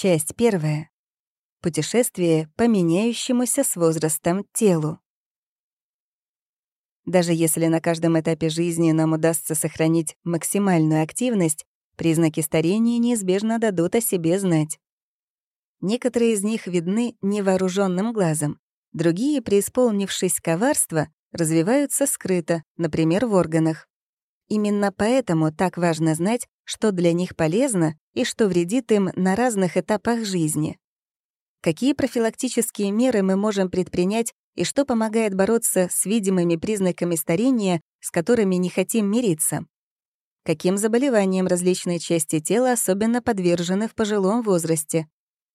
Часть первая. Путешествие по меняющемуся с возрастом телу. Даже если на каждом этапе жизни нам удастся сохранить максимальную активность, признаки старения неизбежно дадут о себе знать. Некоторые из них видны невооруженным глазом, другие, преисполнившись коварства, развиваются скрыто, например, в органах. Именно поэтому так важно знать, что для них полезно и что вредит им на разных этапах жизни. Какие профилактические меры мы можем предпринять и что помогает бороться с видимыми признаками старения, с которыми не хотим мириться? Каким заболеваниям различные части тела особенно подвержены в пожилом возрасте?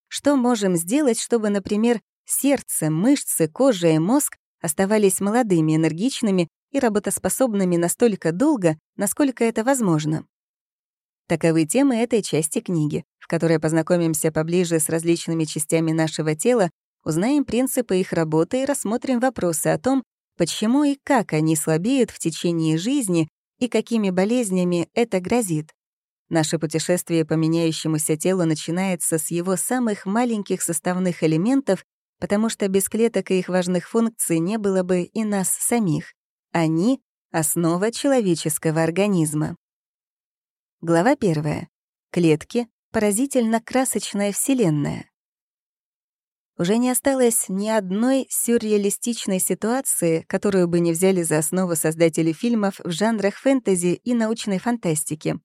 Что можем сделать, чтобы, например, сердце, мышцы, кожа и мозг оставались молодыми, энергичными и работоспособными настолько долго, насколько это возможно. Таковы темы этой части книги, в которой познакомимся поближе с различными частями нашего тела, узнаем принципы их работы и рассмотрим вопросы о том, почему и как они слабеют в течение жизни и какими болезнями это грозит. Наше путешествие по меняющемуся телу начинается с его самых маленьких составных элементов, потому что без клеток и их важных функций не было бы и нас самих. Они — основа человеческого организма. Глава первая. Клетки — поразительно красочная вселенная. Уже не осталось ни одной сюрреалистичной ситуации, которую бы не взяли за основу создатели фильмов в жанрах фэнтези и научной фантастики.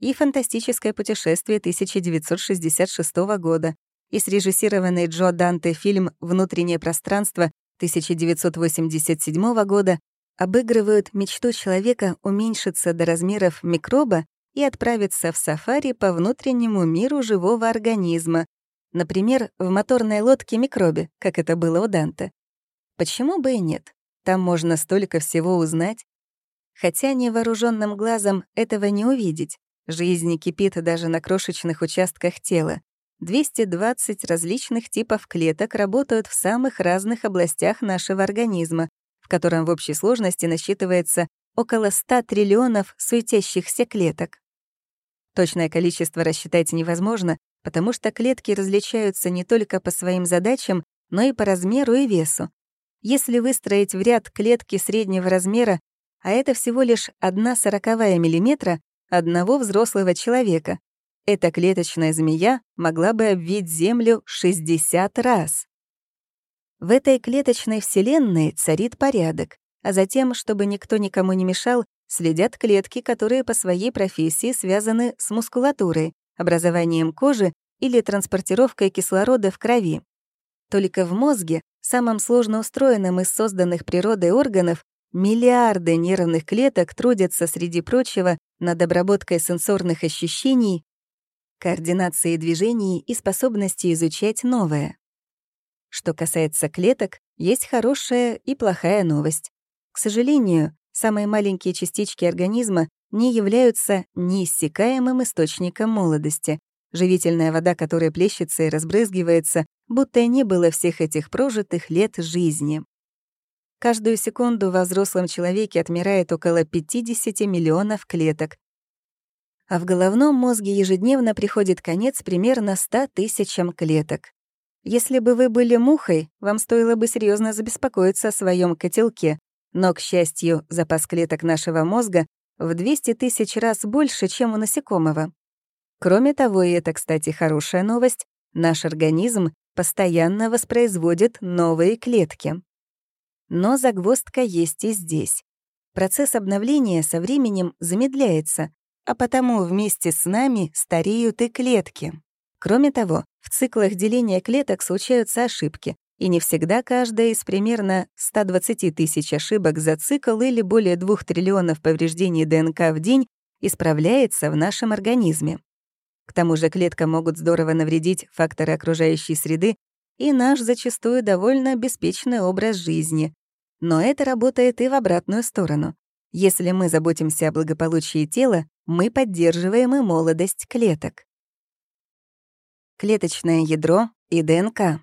И «Фантастическое путешествие» 1966 года, и срежиссированный Джо Данте фильм «Внутреннее пространство» 1987 года обыгрывают мечту человека уменьшиться до размеров микроба и отправиться в сафари по внутреннему миру живого организма, например, в моторной лодке микробе, как это было у Данте. Почему бы и нет? Там можно столько всего узнать. Хотя невооруженным глазом этого не увидеть. Жизнь кипит даже на крошечных участках тела. 220 различных типов клеток работают в самых разных областях нашего организма, котором в общей сложности насчитывается около 100 триллионов суетящихся клеток. Точное количество рассчитать невозможно, потому что клетки различаются не только по своим задачам, но и по размеру и весу. Если выстроить в ряд клетки среднего размера, а это всего лишь одна сороковая миллиметра одного взрослого человека, эта клеточная змея могла бы обвить Землю 60 раз. В этой клеточной вселенной царит порядок, а затем, чтобы никто никому не мешал, следят клетки, которые по своей профессии связаны с мускулатурой, образованием кожи или транспортировкой кислорода в крови. Только в мозге, самом сложно устроенном из созданных природой органов, миллиарды нервных клеток трудятся, среди прочего, над обработкой сенсорных ощущений, координацией движений и способности изучать новое. Что касается клеток, есть хорошая и плохая новость. К сожалению, самые маленькие частички организма не являются неиссякаемым источником молодости, живительная вода которой плещется и разбрызгивается, будто и не было всех этих прожитых лет жизни. Каждую секунду во взрослом человеке отмирает около 50 миллионов клеток, а в головном мозге ежедневно приходит конец примерно 100 тысячам клеток. Если бы вы были мухой, вам стоило бы серьезно забеспокоиться о своем котелке, но, к счастью, запас клеток нашего мозга в 200 тысяч раз больше, чем у насекомого. Кроме того, и это, кстати, хорошая новость, наш организм постоянно воспроизводит новые клетки. Но загвоздка есть и здесь. Процесс обновления со временем замедляется, а потому вместе с нами стареют и клетки. Кроме того, в циклах деления клеток случаются ошибки, и не всегда каждая из примерно 120 тысяч ошибок за цикл или более 2 триллионов повреждений ДНК в день исправляется в нашем организме. К тому же клеткам могут здорово навредить факторы окружающей среды и наш зачастую довольно беспечный образ жизни. Но это работает и в обратную сторону. Если мы заботимся о благополучии тела, мы поддерживаем и молодость клеток. Клеточное ядро и ДНК.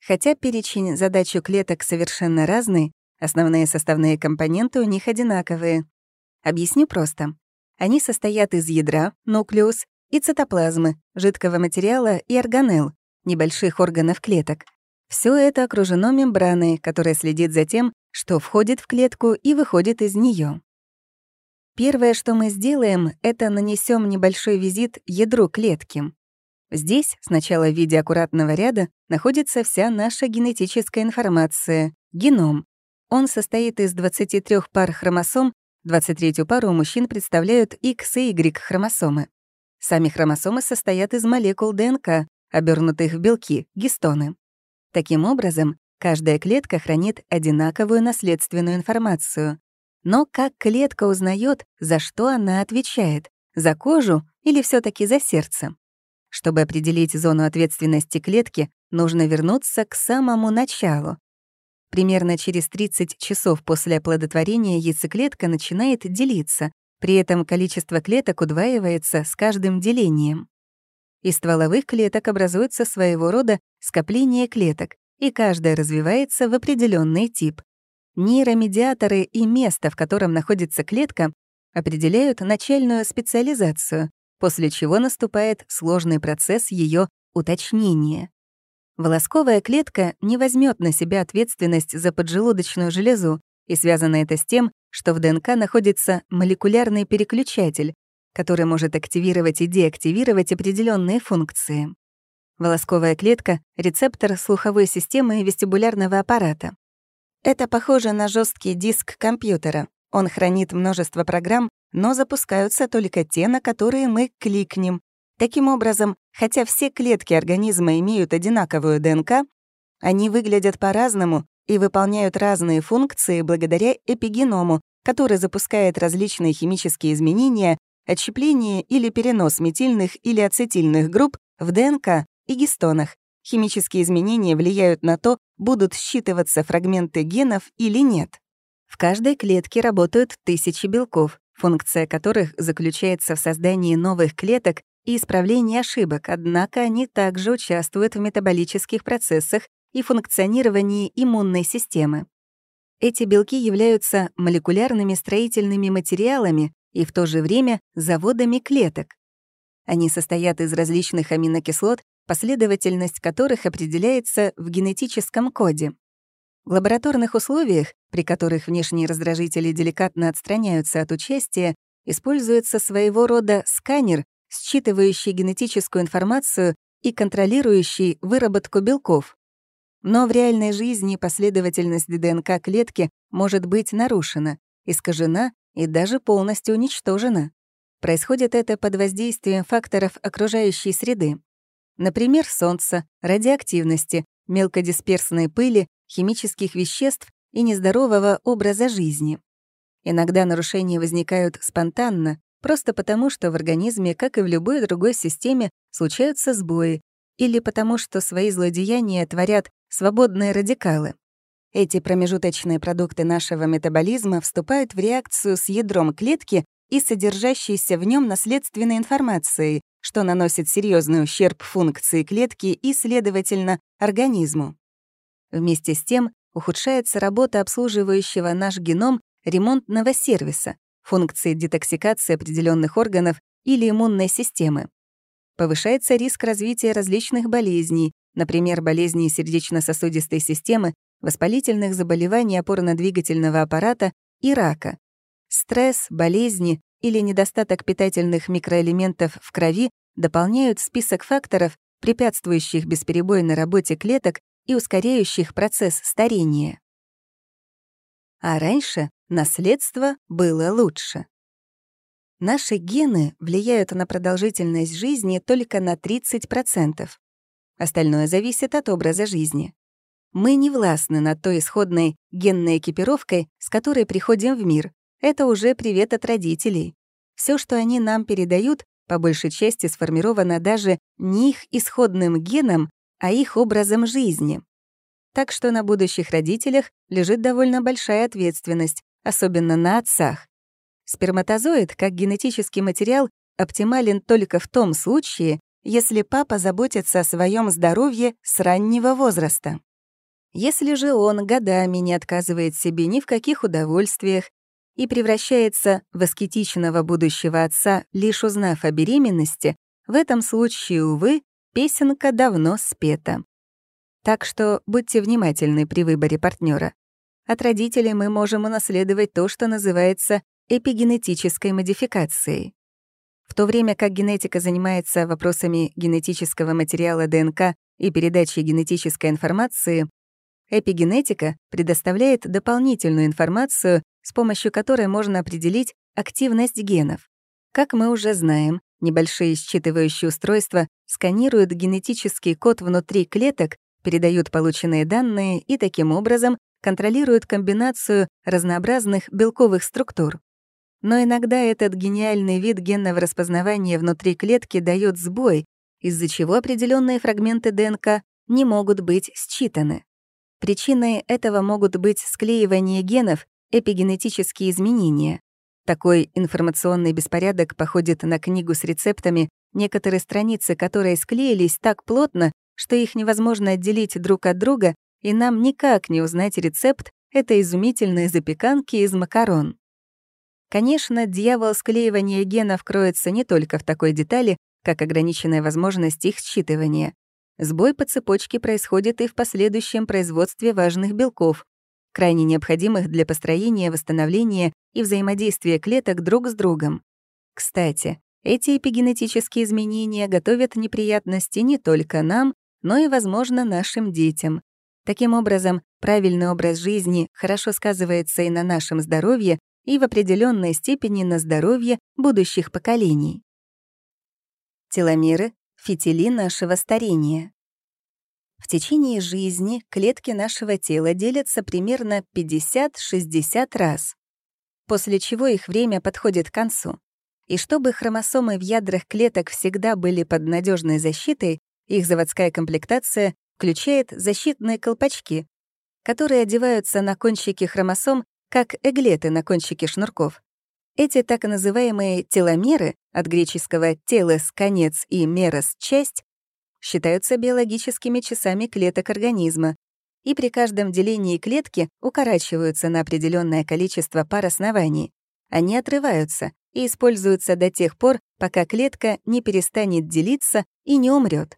Хотя перечень задач у клеток совершенно разный, основные составные компоненты у них одинаковые. Объясню просто. Они состоят из ядра, нуклеус, и цитоплазмы, жидкого материала и органелл, небольших органов клеток. Все это окружено мембраной, которая следит за тем, что входит в клетку и выходит из нее. Первое, что мы сделаем, это нанесем небольшой визит ядру клетки. Здесь, сначала в виде аккуратного ряда, находится вся наша генетическая информация — геном. Он состоит из 23 пар хромосом, 23-ю пару у мужчин представляют X и Y хромосомы. Сами хромосомы состоят из молекул ДНК, обернутых в белки, гистоны. Таким образом, каждая клетка хранит одинаковую наследственную информацию. Но как клетка узнает, за что она отвечает? За кожу или все таки за сердце? Чтобы определить зону ответственности клетки, нужно вернуться к самому началу. Примерно через 30 часов после оплодотворения яйцеклетка начинает делиться, при этом количество клеток удваивается с каждым делением. Из стволовых клеток образуется своего рода скопление клеток, и каждая развивается в определенный тип. Нейромедиаторы и место, в котором находится клетка, определяют начальную специализацию, после чего наступает сложный процесс ее уточнения. Волосковая клетка не возьмет на себя ответственность за поджелудочную железу, и связано это с тем, что в ДНК находится молекулярный переключатель, который может активировать и деактивировать определенные функции. Волосковая клетка — рецептор слуховой системы и вестибулярного аппарата. Это похоже на жесткий диск компьютера. Он хранит множество программ, но запускаются только те, на которые мы кликнем. Таким образом, хотя все клетки организма имеют одинаковую ДНК, они выглядят по-разному и выполняют разные функции благодаря эпигеному, который запускает различные химические изменения, отщепление или перенос метильных или ацетильных групп в ДНК и гистонах, Химические изменения влияют на то, будут считываться фрагменты генов или нет. В каждой клетке работают тысячи белков, функция которых заключается в создании новых клеток и исправлении ошибок, однако они также участвуют в метаболических процессах и функционировании иммунной системы. Эти белки являются молекулярными строительными материалами и в то же время заводами клеток. Они состоят из различных аминокислот, последовательность которых определяется в генетическом коде. В лабораторных условиях, при которых внешние раздражители деликатно отстраняются от участия, используется своего рода сканер, считывающий генетическую информацию и контролирующий выработку белков. Но в реальной жизни последовательность ДНК клетки может быть нарушена, искажена и даже полностью уничтожена. Происходит это под воздействием факторов окружающей среды. Например, солнца, радиоактивности, мелкодисперсной пыли, химических веществ и нездорового образа жизни. Иногда нарушения возникают спонтанно, просто потому, что в организме, как и в любой другой системе, случаются сбои, или потому, что свои злодеяния творят свободные радикалы. Эти промежуточные продукты нашего метаболизма вступают в реакцию с ядром клетки и содержащейся в нем наследственной информацией, что наносит серьезный ущерб функции клетки и, следовательно, организму. Вместе с тем ухудшается работа обслуживающего наш геном ремонтного сервиса, функции детоксикации определенных органов или иммунной системы. Повышается риск развития различных болезней, например, болезней сердечно-сосудистой системы, воспалительных заболеваний опорно-двигательного аппарата и рака. Стресс, болезни, или недостаток питательных микроэлементов в крови дополняют список факторов, препятствующих бесперебойной работе клеток и ускоряющих процесс старения. А раньше наследство было лучше. Наши гены влияют на продолжительность жизни только на 30%. Остальное зависит от образа жизни. Мы не властны над той исходной генной экипировкой, с которой приходим в мир, это уже привет от родителей. Все, что они нам передают, по большей части сформировано даже не их исходным геном, а их образом жизни. Так что на будущих родителях лежит довольно большая ответственность, особенно на отцах. Сперматозоид, как генетический материал, оптимален только в том случае, если папа заботится о своем здоровье с раннего возраста. Если же он годами не отказывает себе ни в каких удовольствиях, и превращается в аскетичного будущего отца, лишь узнав о беременности, в этом случае, увы, песенка давно спета. Так что будьте внимательны при выборе партнера. От родителей мы можем унаследовать то, что называется эпигенетической модификацией. В то время как генетика занимается вопросами генетического материала ДНК и передачи генетической информации, эпигенетика предоставляет дополнительную информацию, с помощью которой можно определить активность генов. Как мы уже знаем, небольшие считывающие устройства сканируют генетический код внутри клеток, передают полученные данные и таким образом контролируют комбинацию разнообразных белковых структур. Но иногда этот гениальный вид генного распознавания внутри клетки дает сбой, из-за чего определенные фрагменты ДНК не могут быть считаны. Причиной этого могут быть склеивание генов, эпигенетические изменения. Такой информационный беспорядок походит на книгу с рецептами, некоторые страницы которой склеились так плотно, что их невозможно отделить друг от друга, и нам никак не узнать рецепт этой изумительной запеканки из макарон. Конечно, дьявол склеивания генов кроется не только в такой детали, как ограниченная возможность их считывания. Сбой по цепочке происходит и в последующем производстве важных белков, крайне необходимых для построения, восстановления и взаимодействия клеток друг с другом. Кстати, эти эпигенетические изменения готовят неприятности не только нам, но и, возможно, нашим детям. Таким образом, правильный образ жизни хорошо сказывается и на нашем здоровье, и в определенной степени на здоровье будущих поколений. Теломеры — фитили нашего старения. В течение жизни клетки нашего тела делятся примерно 50-60 раз, после чего их время подходит к концу. И чтобы хромосомы в ядрах клеток всегда были под надежной защитой, их заводская комплектация включает защитные колпачки, которые одеваются на кончики хромосом как эглеты на кончике шнурков. Эти так называемые теломеры, от греческого «телес» — конец и «мерос» — часть, считаются биологическими часами клеток организма, и при каждом делении клетки укорачиваются на определенное количество пар оснований. Они отрываются и используются до тех пор, пока клетка не перестанет делиться и не умрет.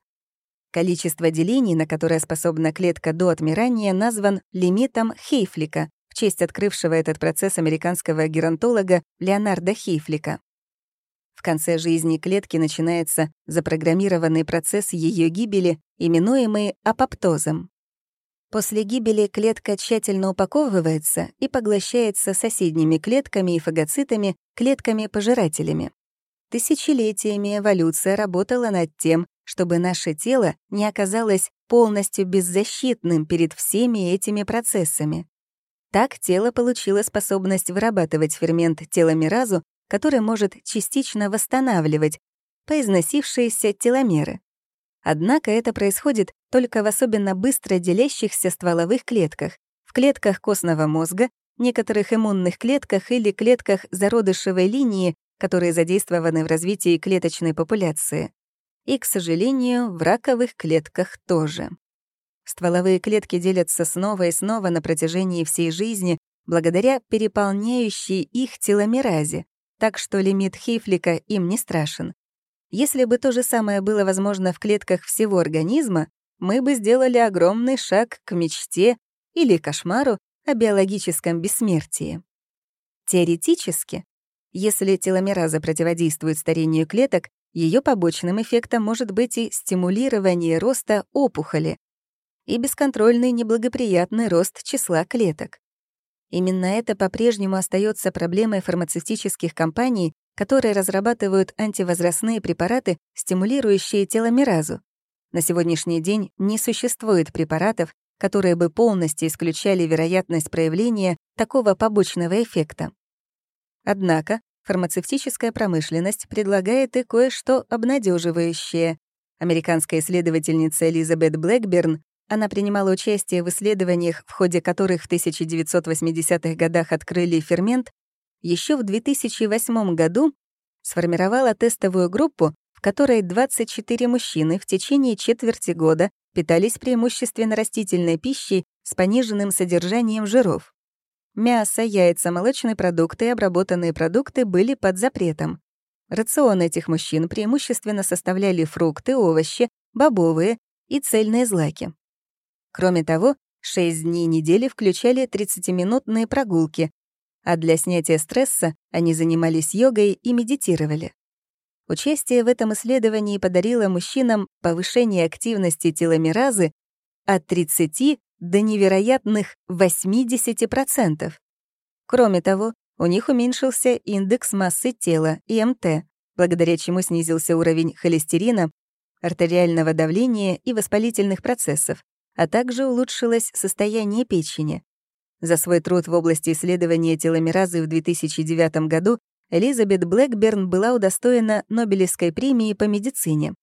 Количество делений, на которое способна клетка до отмирания, назван лимитом Хейфлика, в честь открывшего этот процесс американского геронтолога Леонарда Хейфлика. Конце жизни клетки начинается запрограммированный процесс ее гибели, именуемый апоптозом. После гибели клетка тщательно упаковывается и поглощается соседними клетками и фагоцитами, клетками-пожирателями. Тысячелетиями эволюция работала над тем, чтобы наше тело не оказалось полностью беззащитным перед всеми этими процессами. Так тело получило способность вырабатывать фермент теломеразу, который может частично восстанавливать поизносившиеся теломеры. Однако это происходит только в особенно быстро делящихся стволовых клетках, в клетках костного мозга, некоторых иммунных клетках или клетках зародышевой линии, которые задействованы в развитии клеточной популяции. И, к сожалению, в раковых клетках тоже. Стволовые клетки делятся снова и снова на протяжении всей жизни благодаря переполняющей их теломеразе, так что лимит Хейфлика им не страшен. Если бы то же самое было возможно в клетках всего организма, мы бы сделали огромный шаг к мечте или кошмару о биологическом бессмертии. Теоретически, если теломераза противодействует старению клеток, ее побочным эффектом может быть и стимулирование роста опухоли, и бесконтрольный неблагоприятный рост числа клеток. Именно это по-прежнему остается проблемой фармацевтических компаний, которые разрабатывают антивозрастные препараты, стимулирующие теломеразу. На сегодняшний день не существует препаратов, которые бы полностью исключали вероятность проявления такого побочного эффекта. Однако фармацевтическая промышленность предлагает и кое-что обнадеживающее. Американская исследовательница Элизабет Блэкберн она принимала участие в исследованиях, в ходе которых в 1980-х годах открыли фермент, еще в 2008 году сформировала тестовую группу, в которой 24 мужчины в течение четверти года питались преимущественно растительной пищей с пониженным содержанием жиров. Мясо, яйца, молочные продукты и обработанные продукты были под запретом. Рацион этих мужчин преимущественно составляли фрукты, овощи, бобовые и цельные злаки. Кроме того, 6 дней недели включали 30-минутные прогулки, а для снятия стресса они занимались йогой и медитировали. Участие в этом исследовании подарило мужчинам повышение активности теломеразы от 30 до невероятных 80%. Кроме того, у них уменьшился индекс массы тела, ИМТ, благодаря чему снизился уровень холестерина, артериального давления и воспалительных процессов, а также улучшилось состояние печени. За свой труд в области исследования теломеразы в 2009 году Элизабет Блэкберн была удостоена Нобелевской премии по медицине.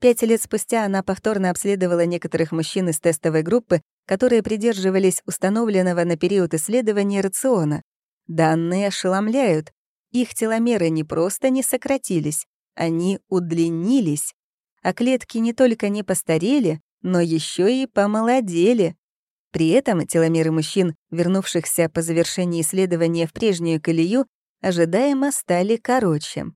Пять лет спустя она повторно обследовала некоторых мужчин из тестовой группы, которые придерживались установленного на период исследования рациона. Данные ошеломляют. Их теломеры не просто не сократились, они удлинились. А клетки не только не постарели, но еще и помолодели. При этом теломеры мужчин, вернувшихся по завершении исследования в прежнюю колею, ожидаемо стали короче.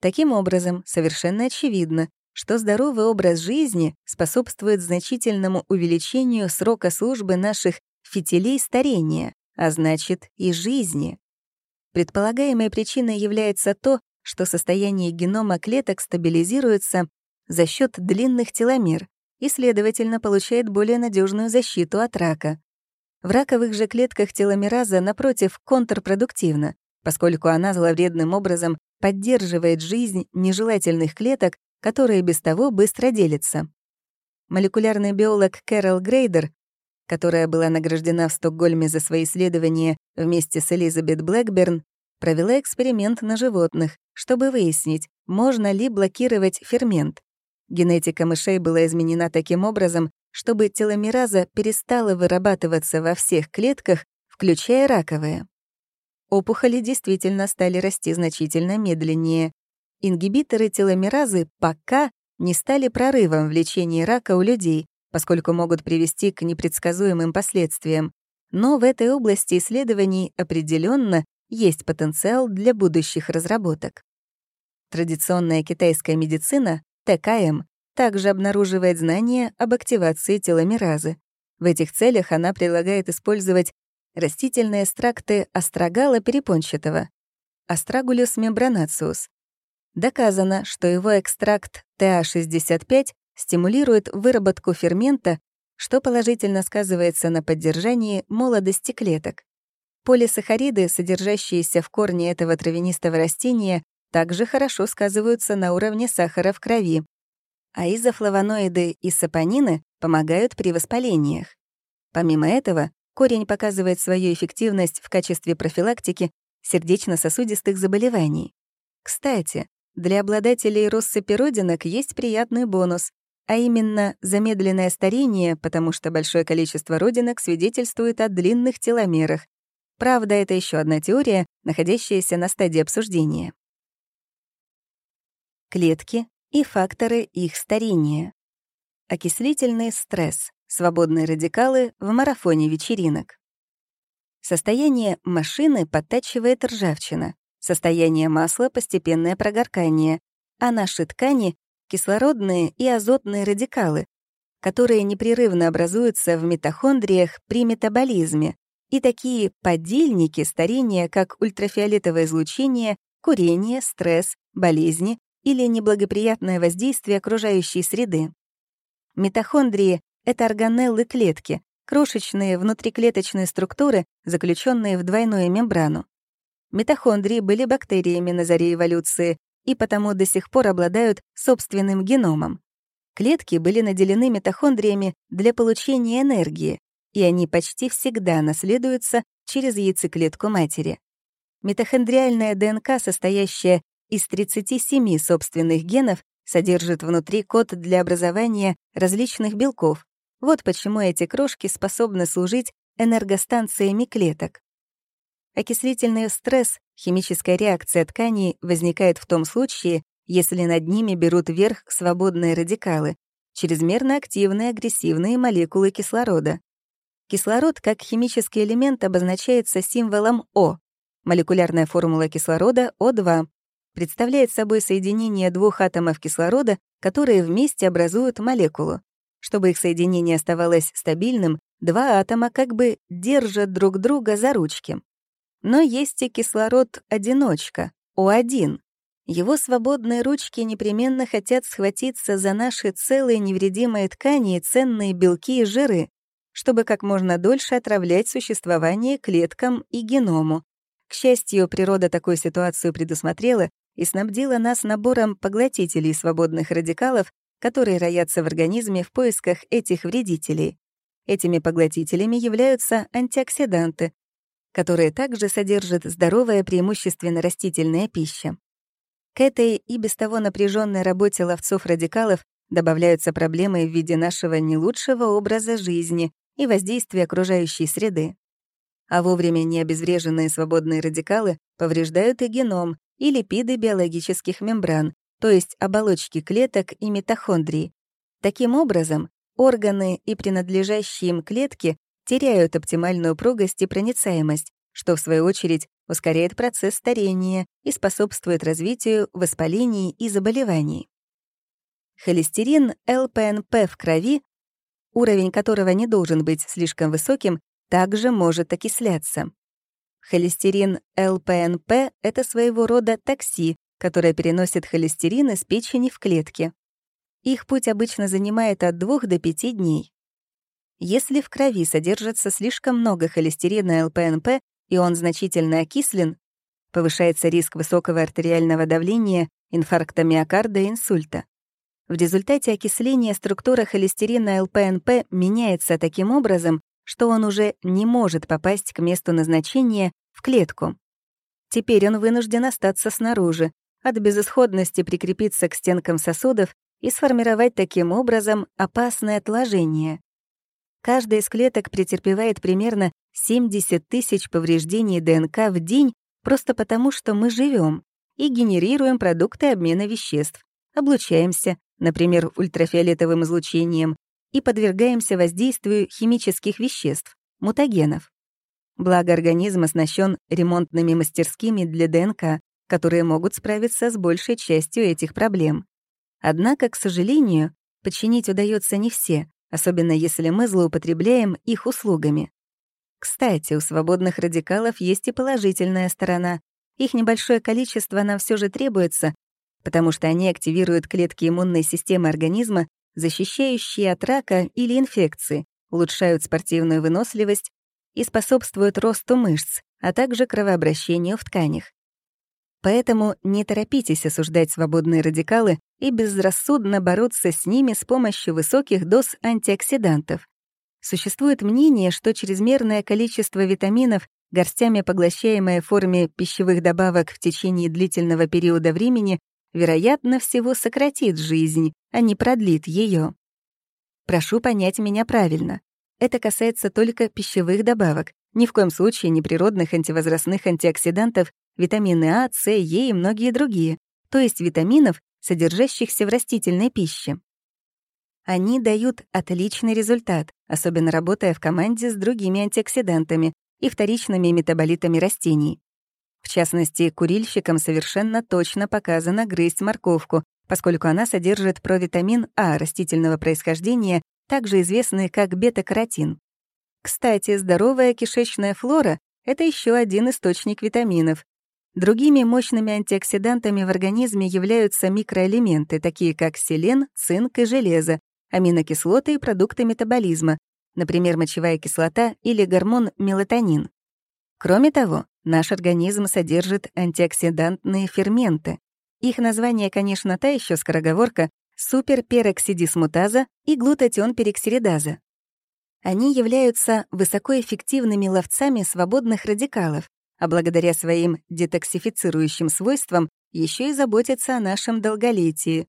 Таким образом, совершенно очевидно, что здоровый образ жизни способствует значительному увеличению срока службы наших фитилей старения, а значит и жизни. Предполагаемой причиной является то, что состояние генома клеток стабилизируется за счет длинных теломер и, следовательно, получает более надежную защиту от рака. В раковых же клетках теломераза, напротив, контрпродуктивна, поскольку она зловредным образом поддерживает жизнь нежелательных клеток, которые без того быстро делятся. Молекулярный биолог Кэрол Грейдер, которая была награждена в Стокгольме за свои исследования вместе с Элизабет Блэкберн, провела эксперимент на животных, чтобы выяснить, можно ли блокировать фермент. Генетика мышей была изменена таким образом, чтобы теломераза перестала вырабатываться во всех клетках, включая раковые. Опухоли действительно стали расти значительно медленнее. Ингибиторы теломеразы пока не стали прорывом в лечении рака у людей, поскольку могут привести к непредсказуемым последствиям. Но в этой области исследований определенно есть потенциал для будущих разработок. Традиционная китайская медицина, ТКМ, также обнаруживает знания об активации теломеразы. В этих целях она предлагает использовать растительные экстракты астрагала перепончатого, Astragalus membranatius. Доказано, что его экстракт TA65 стимулирует выработку фермента, что положительно сказывается на поддержании молодости клеток. Полисахариды, содержащиеся в корне этого травянистого растения, также хорошо сказываются на уровне сахара в крови, а изофлавоноиды и сапонины помогают при воспалениях. Помимо этого, Корень показывает свою эффективность в качестве профилактики сердечно-сосудистых заболеваний. Кстати, для обладателей россыпи родинок есть приятный бонус, а именно замедленное старение, потому что большое количество родинок свидетельствует о длинных теломерах. Правда, это еще одна теория, находящаяся на стадии обсуждения. Клетки и факторы их старения. Окислительный стресс. Свободные радикалы в марафоне вечеринок. Состояние машины подтачивает ржавчина. Состояние масла — постепенное прогоркание, а наши ткани — кислородные и азотные радикалы, которые непрерывно образуются в митохондриях при метаболизме, и такие подельники старения, как ультрафиолетовое излучение, курение, стресс, болезни или неблагоприятное воздействие окружающей среды. Митохондрии это органеллы клетки, крошечные внутриклеточные структуры, заключенные в двойную мембрану. Митохондрии были бактериями на заре эволюции и потому до сих пор обладают собственным геномом. Клетки были наделены митохондриями для получения энергии, и они почти всегда наследуются через яйцеклетку матери. Митохондриальная ДНК, состоящая из 37 собственных генов, содержит внутри код для образования различных белков, вот почему эти крошки способны служить энергостанциями клеток. Окислительный стресс, химическая реакция тканей, возникает в том случае, если над ними берут верх свободные радикалы, чрезмерно активные агрессивные молекулы кислорода. Кислород как химический элемент обозначается символом О. Молекулярная формула кислорода — О2. Представляет собой соединение двух атомов кислорода, которые вместе образуют молекулу. Чтобы их соединение оставалось стабильным, два атома как бы держат друг друга за ручки. Но есть и кислород-одиночка, О1. Его свободные ручки непременно хотят схватиться за наши целые невредимые ткани и ценные белки и жиры, чтобы как можно дольше отравлять существование клеткам и геному. К счастью, природа такую ситуацию предусмотрела и снабдила нас набором поглотителей свободных радикалов, которые роятся в организме в поисках этих вредителей. Этими поглотителями являются антиоксиданты, которые также содержат здоровая преимущественно растительная пища. К этой и без того напряженной работе ловцов-радикалов добавляются проблемы в виде нашего не лучшего образа жизни и воздействия окружающей среды. А вовремя не обезвреженные свободные радикалы повреждают и геном, и липиды биологических мембран, то есть оболочки клеток и митохондрий. Таким образом, органы и принадлежащие им клетки теряют оптимальную упругость и проницаемость, что, в свою очередь, ускоряет процесс старения и способствует развитию воспалений и заболеваний. Холестерин ЛПНП в крови, уровень которого не должен быть слишком высоким, также может окисляться. Холестерин ЛПНП — это своего рода такси, которое переносит холестерин из печени в клетки. Их путь обычно занимает от 2 до 5 дней. Если в крови содержится слишком много холестерина ЛПНП и он значительно окислен, повышается риск высокого артериального давления, инфаркта миокарда и инсульта. В результате окисления структура холестерина ЛПНП меняется таким образом, что он уже не может попасть к месту назначения в клетку. Теперь он вынужден остаться снаружи, от безысходности прикрепиться к стенкам сосудов и сформировать таким образом опасное отложение. Каждая из клеток претерпевает примерно 70 тысяч повреждений ДНК в день просто потому, что мы живем и генерируем продукты обмена веществ, облучаемся, например, ультрафиолетовым излучением, и подвергаемся воздействию химических веществ, мутагенов. Благо организм оснащен ремонтными мастерскими для ДНК, которые могут справиться с большей частью этих проблем. Однако, к сожалению, подчинить удается не все, особенно если мы злоупотребляем их услугами. Кстати, у свободных радикалов есть и положительная сторона. Их небольшое количество нам все же требуется, потому что они активируют клетки иммунной системы организма защищающие от рака или инфекции, улучшают спортивную выносливость и способствуют росту мышц, а также кровообращению в тканях. Поэтому не торопитесь осуждать свободные радикалы и безрассудно бороться с ними с помощью высоких доз антиоксидантов. Существует мнение, что чрезмерное количество витаминов, горстями поглощаемое в форме пищевых добавок в течение длительного периода времени, вероятно всего сократит жизнь, а не продлит ее. Прошу понять меня правильно. Это касается только пищевых добавок, ни в коем случае не природных антивозрастных антиоксидантов, витамины А, С, Е и многие другие, то есть витаминов, содержащихся в растительной пище. Они дают отличный результат, особенно работая в команде с другими антиоксидантами и вторичными метаболитами растений. В частности, курильщикам совершенно точно показано грызть морковку, поскольку она содержит провитамин А растительного происхождения, также известный как бета-каротин. Кстати, здоровая кишечная флора — это еще один источник витаминов. Другими мощными антиоксидантами в организме являются микроэлементы, такие как селен, цинк и железо, аминокислоты и продукты метаболизма, например, мочевая кислота или гормон мелатонин. Кроме того, Наш организм содержит антиоксидантные ферменты. Их название, конечно, та еще скороговорка суперпероксидисмутаза и глутатион-пероксидаза. Они являются высокоэффективными ловцами свободных радикалов, а благодаря своим детоксифицирующим свойствам еще и заботятся о нашем долголетии.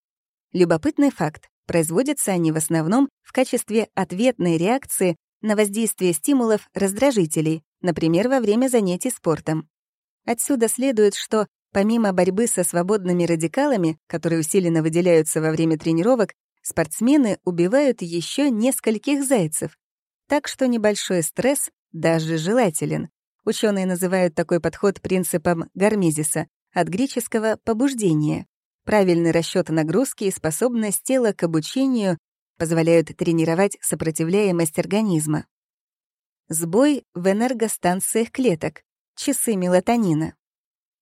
Любопытный факт. Производятся они в основном в качестве ответной реакции на воздействие стимулов раздражителей, например, во время занятий спортом. Отсюда следует, что помимо борьбы со свободными радикалами, которые усиленно выделяются во время тренировок, спортсмены убивают еще нескольких зайцев. Так что небольшой стресс даже желателен. Ученые называют такой подход принципом Гармизиса, от греческого «побуждение». Правильный расчет нагрузки и способность тела к обучению позволяют тренировать сопротивляемость организма. Сбой в энергостанциях клеток, часы мелатонина.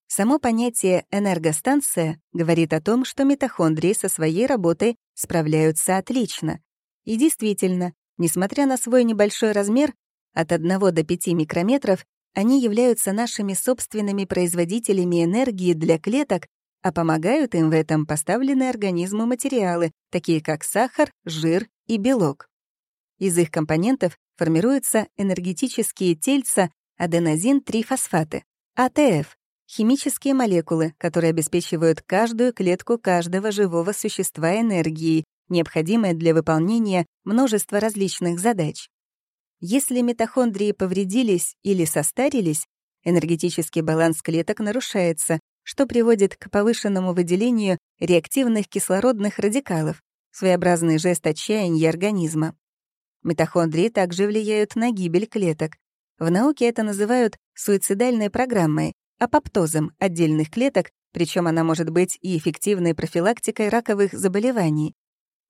Само понятие «энергостанция» говорит о том, что митохондрии со своей работой справляются отлично. И действительно, несмотря на свой небольшой размер, от 1 до 5 микрометров, они являются нашими собственными производителями энергии для клеток, а помогают им в этом поставленные организму материалы, такие как сахар, жир и белок. Из их компонентов формируются энергетические тельца аденозин-трифосфаты, АТФ, химические молекулы, которые обеспечивают каждую клетку каждого живого существа энергией, необходимой для выполнения множества различных задач. Если митохондрии повредились или состарились, энергетический баланс клеток нарушается, что приводит к повышенному выделению реактивных кислородных радикалов, своеобразный жест отчаяния организма. Митохондрии также влияют на гибель клеток. В науке это называют суицидальной программой, апоптозом отдельных клеток, причем она может быть и эффективной профилактикой раковых заболеваний.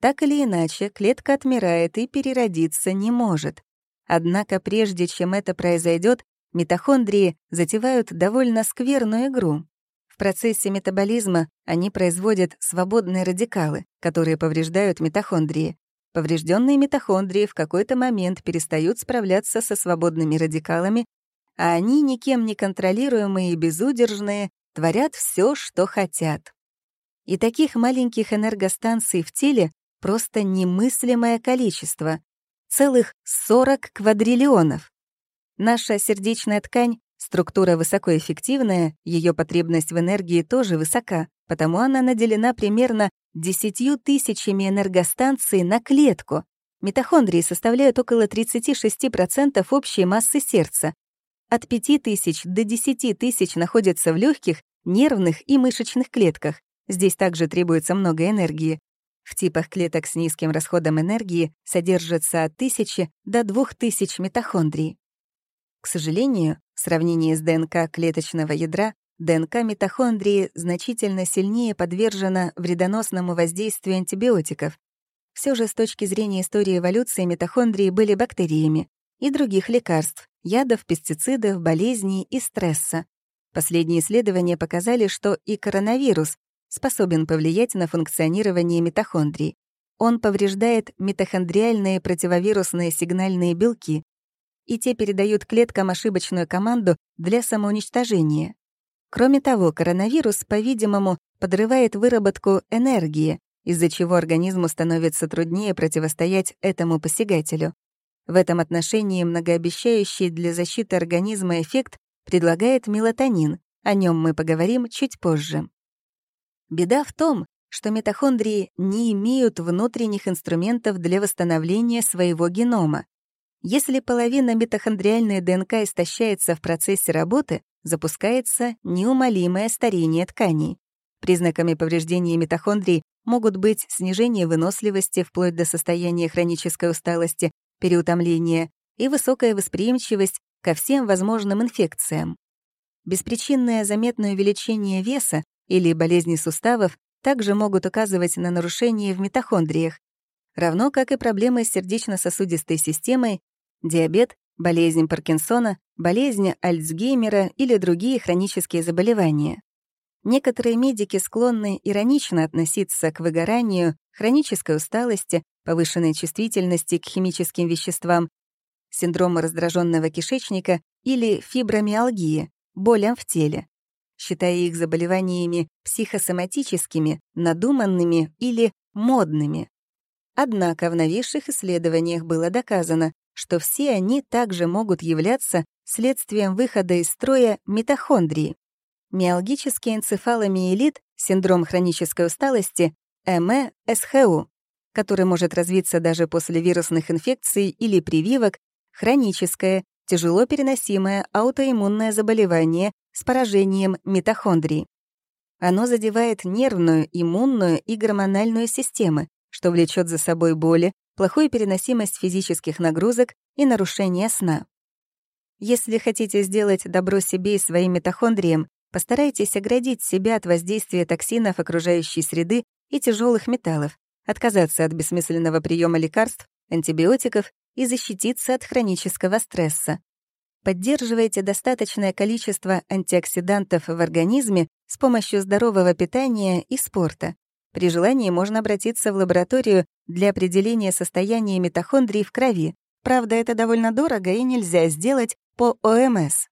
Так или иначе, клетка отмирает и переродиться не может. Однако прежде чем это произойдет, митохондрии затевают довольно скверную игру. В процессе метаболизма они производят свободные радикалы, которые повреждают митохондрии. Поврежденные митохондрии в какой-то момент перестают справляться со свободными радикалами, а они, никем не контролируемые и безудержные, творят все, что хотят. И таких маленьких энергостанций в теле просто немыслимое количество — целых 40 квадриллионов. Наша сердечная ткань Структура высокоэффективная, ее потребность в энергии тоже высока, потому она наделена примерно 10 тысячами энергостанций на клетку. Митохондрии составляют около 36% общей массы сердца. От 5000 до 10 тысяч находятся в легких, нервных и мышечных клетках. Здесь также требуется много энергии. В типах клеток с низким расходом энергии содержится от 1000 до 2000 митохондрий. К сожалению, в сравнении с ДНК клеточного ядра, ДНК митохондрии значительно сильнее подвержена вредоносному воздействию антибиотиков. Все же с точки зрения истории эволюции митохондрии были бактериями и других лекарств, ядов, пестицидов, болезней и стресса. Последние исследования показали, что и коронавирус способен повлиять на функционирование митохондрий. Он повреждает митохондриальные противовирусные сигнальные белки, и те передают клеткам ошибочную команду для самоуничтожения. Кроме того, коронавирус, по-видимому, подрывает выработку энергии, из-за чего организму становится труднее противостоять этому посягателю. В этом отношении многообещающий для защиты организма эффект предлагает мелатонин, о нем мы поговорим чуть позже. Беда в том, что митохондрии не имеют внутренних инструментов для восстановления своего генома, если половина митохондриальной ДНК истощается в процессе работы, запускается неумолимое старение тканей. Признаками повреждения митохондрий могут быть снижение выносливости вплоть до состояния хронической усталости, переутомления и высокая восприимчивость ко всем возможным инфекциям. Беспричинное заметное увеличение веса или болезни суставов также могут указывать на нарушения в митохондриях, равно как и проблемы с сердечно-сосудистой системой диабет, болезнь Паркинсона, болезнь Альцгеймера или другие хронические заболевания. Некоторые медики склонны иронично относиться к выгоранию, хронической усталости, повышенной чувствительности к химическим веществам, синдрому раздраженного кишечника или фибромиалгии, болям в теле, считая их заболеваниями психосоматическими, надуманными или модными. Однако в новейших исследованиях было доказано, что все они также могут являться следствием выхода из строя митохондрии. Миалгический энцефаломиелит, синдром хронической усталости, МЭ-СХУ, который может развиться даже после вирусных инфекций или прививок, хроническое, тяжело переносимое аутоиммунное заболевание с поражением митохондрий. Оно задевает нервную, иммунную и гормональную системы, что влечет за собой боли, плохую переносимость физических нагрузок и нарушение сна. Если хотите сделать добро себе и своим митохондриям, Постарайтесь оградить себя от воздействия токсинов окружающей среды и тяжелых металлов, отказаться от бессмысленного приема лекарств, антибиотиков и защититься от хронического стресса. Поддерживайте достаточное количество антиоксидантов в организме с помощью здорового питания и спорта. При желании можно обратиться в лабораторию для определения состояния митохондрий в крови. Правда, это довольно дорого и нельзя сделать по ОМС.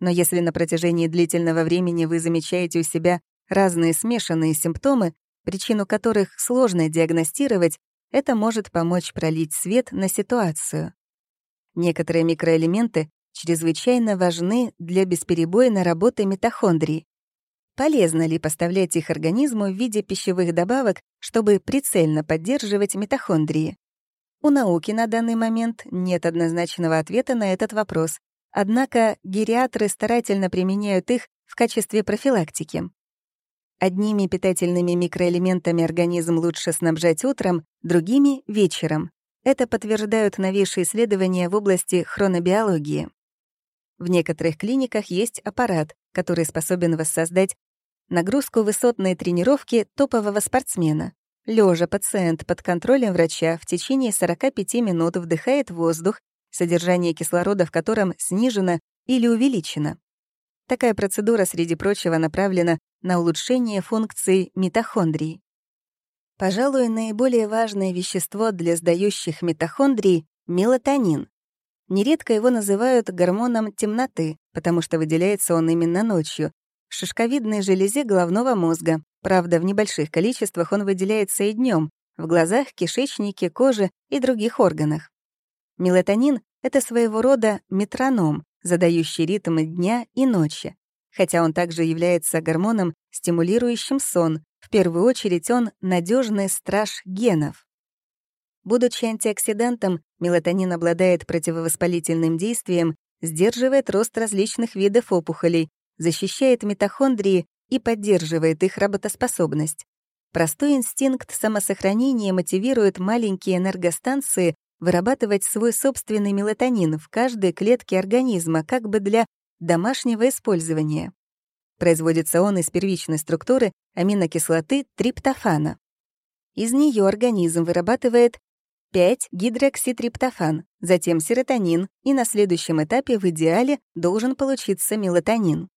Но если на протяжении длительного времени вы замечаете у себя разные смешанные симптомы, причину которых сложно диагностировать, это может помочь пролить свет на ситуацию. Некоторые микроэлементы чрезвычайно важны для бесперебойной работы митохондрий. Полезно ли поставлять их организму в виде пищевых добавок, чтобы прицельно поддерживать митохондрии? У науки на данный момент нет однозначного ответа на этот вопрос, однако гериатры старательно применяют их в качестве профилактики. Одними питательными микроэлементами организм лучше снабжать утром, другими — вечером. Это подтверждают новейшие исследования в области хронобиологии. В некоторых клиниках есть аппарат, который способен воссоздать нагрузку высотной тренировки топового спортсмена. Лежа пациент под контролем врача в течение 45 минут вдыхает воздух, содержание кислорода в котором снижено или увеличено. Такая процедура, среди прочего, направлена на улучшение функций митохондрий. Пожалуй, наиболее важное вещество для сдающих митохондрий — мелатонин. Нередко его называют гормоном темноты, потому что выделяется он именно ночью, в шишковидной железе головного мозга. Правда, в небольших количествах он выделяется и днем, в глазах, кишечнике, коже и других органах. Мелатонин — это своего рода метроном, задающий ритмы дня и ночи. Хотя он также является гормоном, стимулирующим сон, в первую очередь он — надежный страж генов. Будучи антиоксидантом, мелатонин обладает противовоспалительным действием, сдерживает рост различных видов опухолей, защищает митохондрии и поддерживает их работоспособность. Простой инстинкт самосохранения мотивирует маленькие энергостанции вырабатывать свой собственный мелатонин в каждой клетке организма как бы для домашнего использования. Производится он из первичной структуры аминокислоты триптофана. Из нее организм вырабатывает 5-гидрокситриптофан, затем серотонин, и на следующем этапе в идеале должен получиться мелатонин.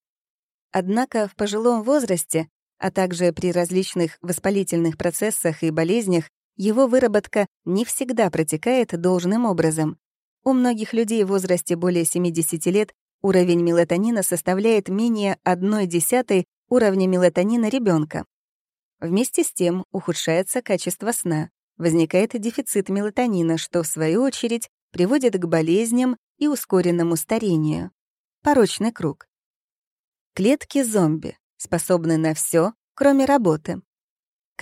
Однако в пожилом возрасте, а также при различных воспалительных процессах и болезнях, его выработка не всегда протекает должным образом. У многих людей в возрасте более 70 лет уровень мелатонина составляет менее 1 десятой уровня мелатонина ребенка. Вместе с тем ухудшается качество сна, возникает дефицит мелатонина, что, в свою очередь, приводит к болезням и ускоренному старению. Порочный круг. Клетки зомби способны на все, кроме работы.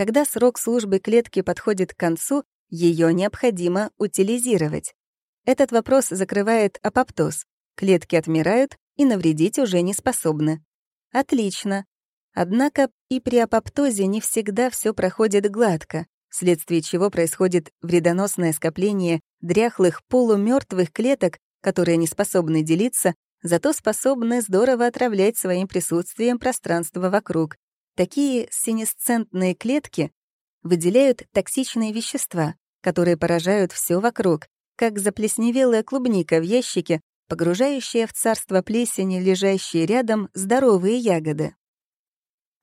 Когда срок службы клетки подходит к концу, ее необходимо утилизировать. Этот вопрос закрывает апоптоз. Клетки отмирают и навредить уже не способны. Отлично. Однако и при апоптозе не всегда все проходит гладко, вследствие чего происходит вредоносное скопление дряхлых полумертвых клеток, которые не способны делиться, зато способны здорово отравлять своим присутствием пространство вокруг, Такие синесцентные клетки выделяют токсичные вещества, которые поражают все вокруг, как заплесневелая клубника в ящике, погружающая в царство плесени лежащие рядом здоровые ягоды.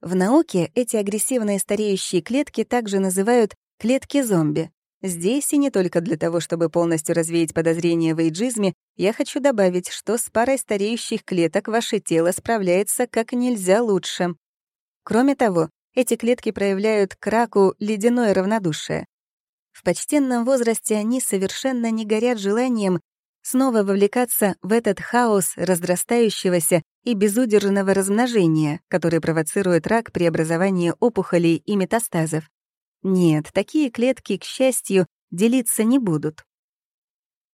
В науке эти агрессивные стареющие клетки также называют клетки-зомби. Здесь и не только для того, чтобы полностью развеять подозрения в эйджизме, я хочу добавить, что с парой стареющих клеток ваше тело справляется как нельзя лучше. Кроме того, эти клетки проявляют к раку ледяное равнодушие. В почтенном возрасте они совершенно не горят желанием снова вовлекаться в этот хаос разрастающегося и безудержного размножения, который провоцирует рак при образовании опухолей и метастазов. Нет, такие клетки, к счастью, делиться не будут.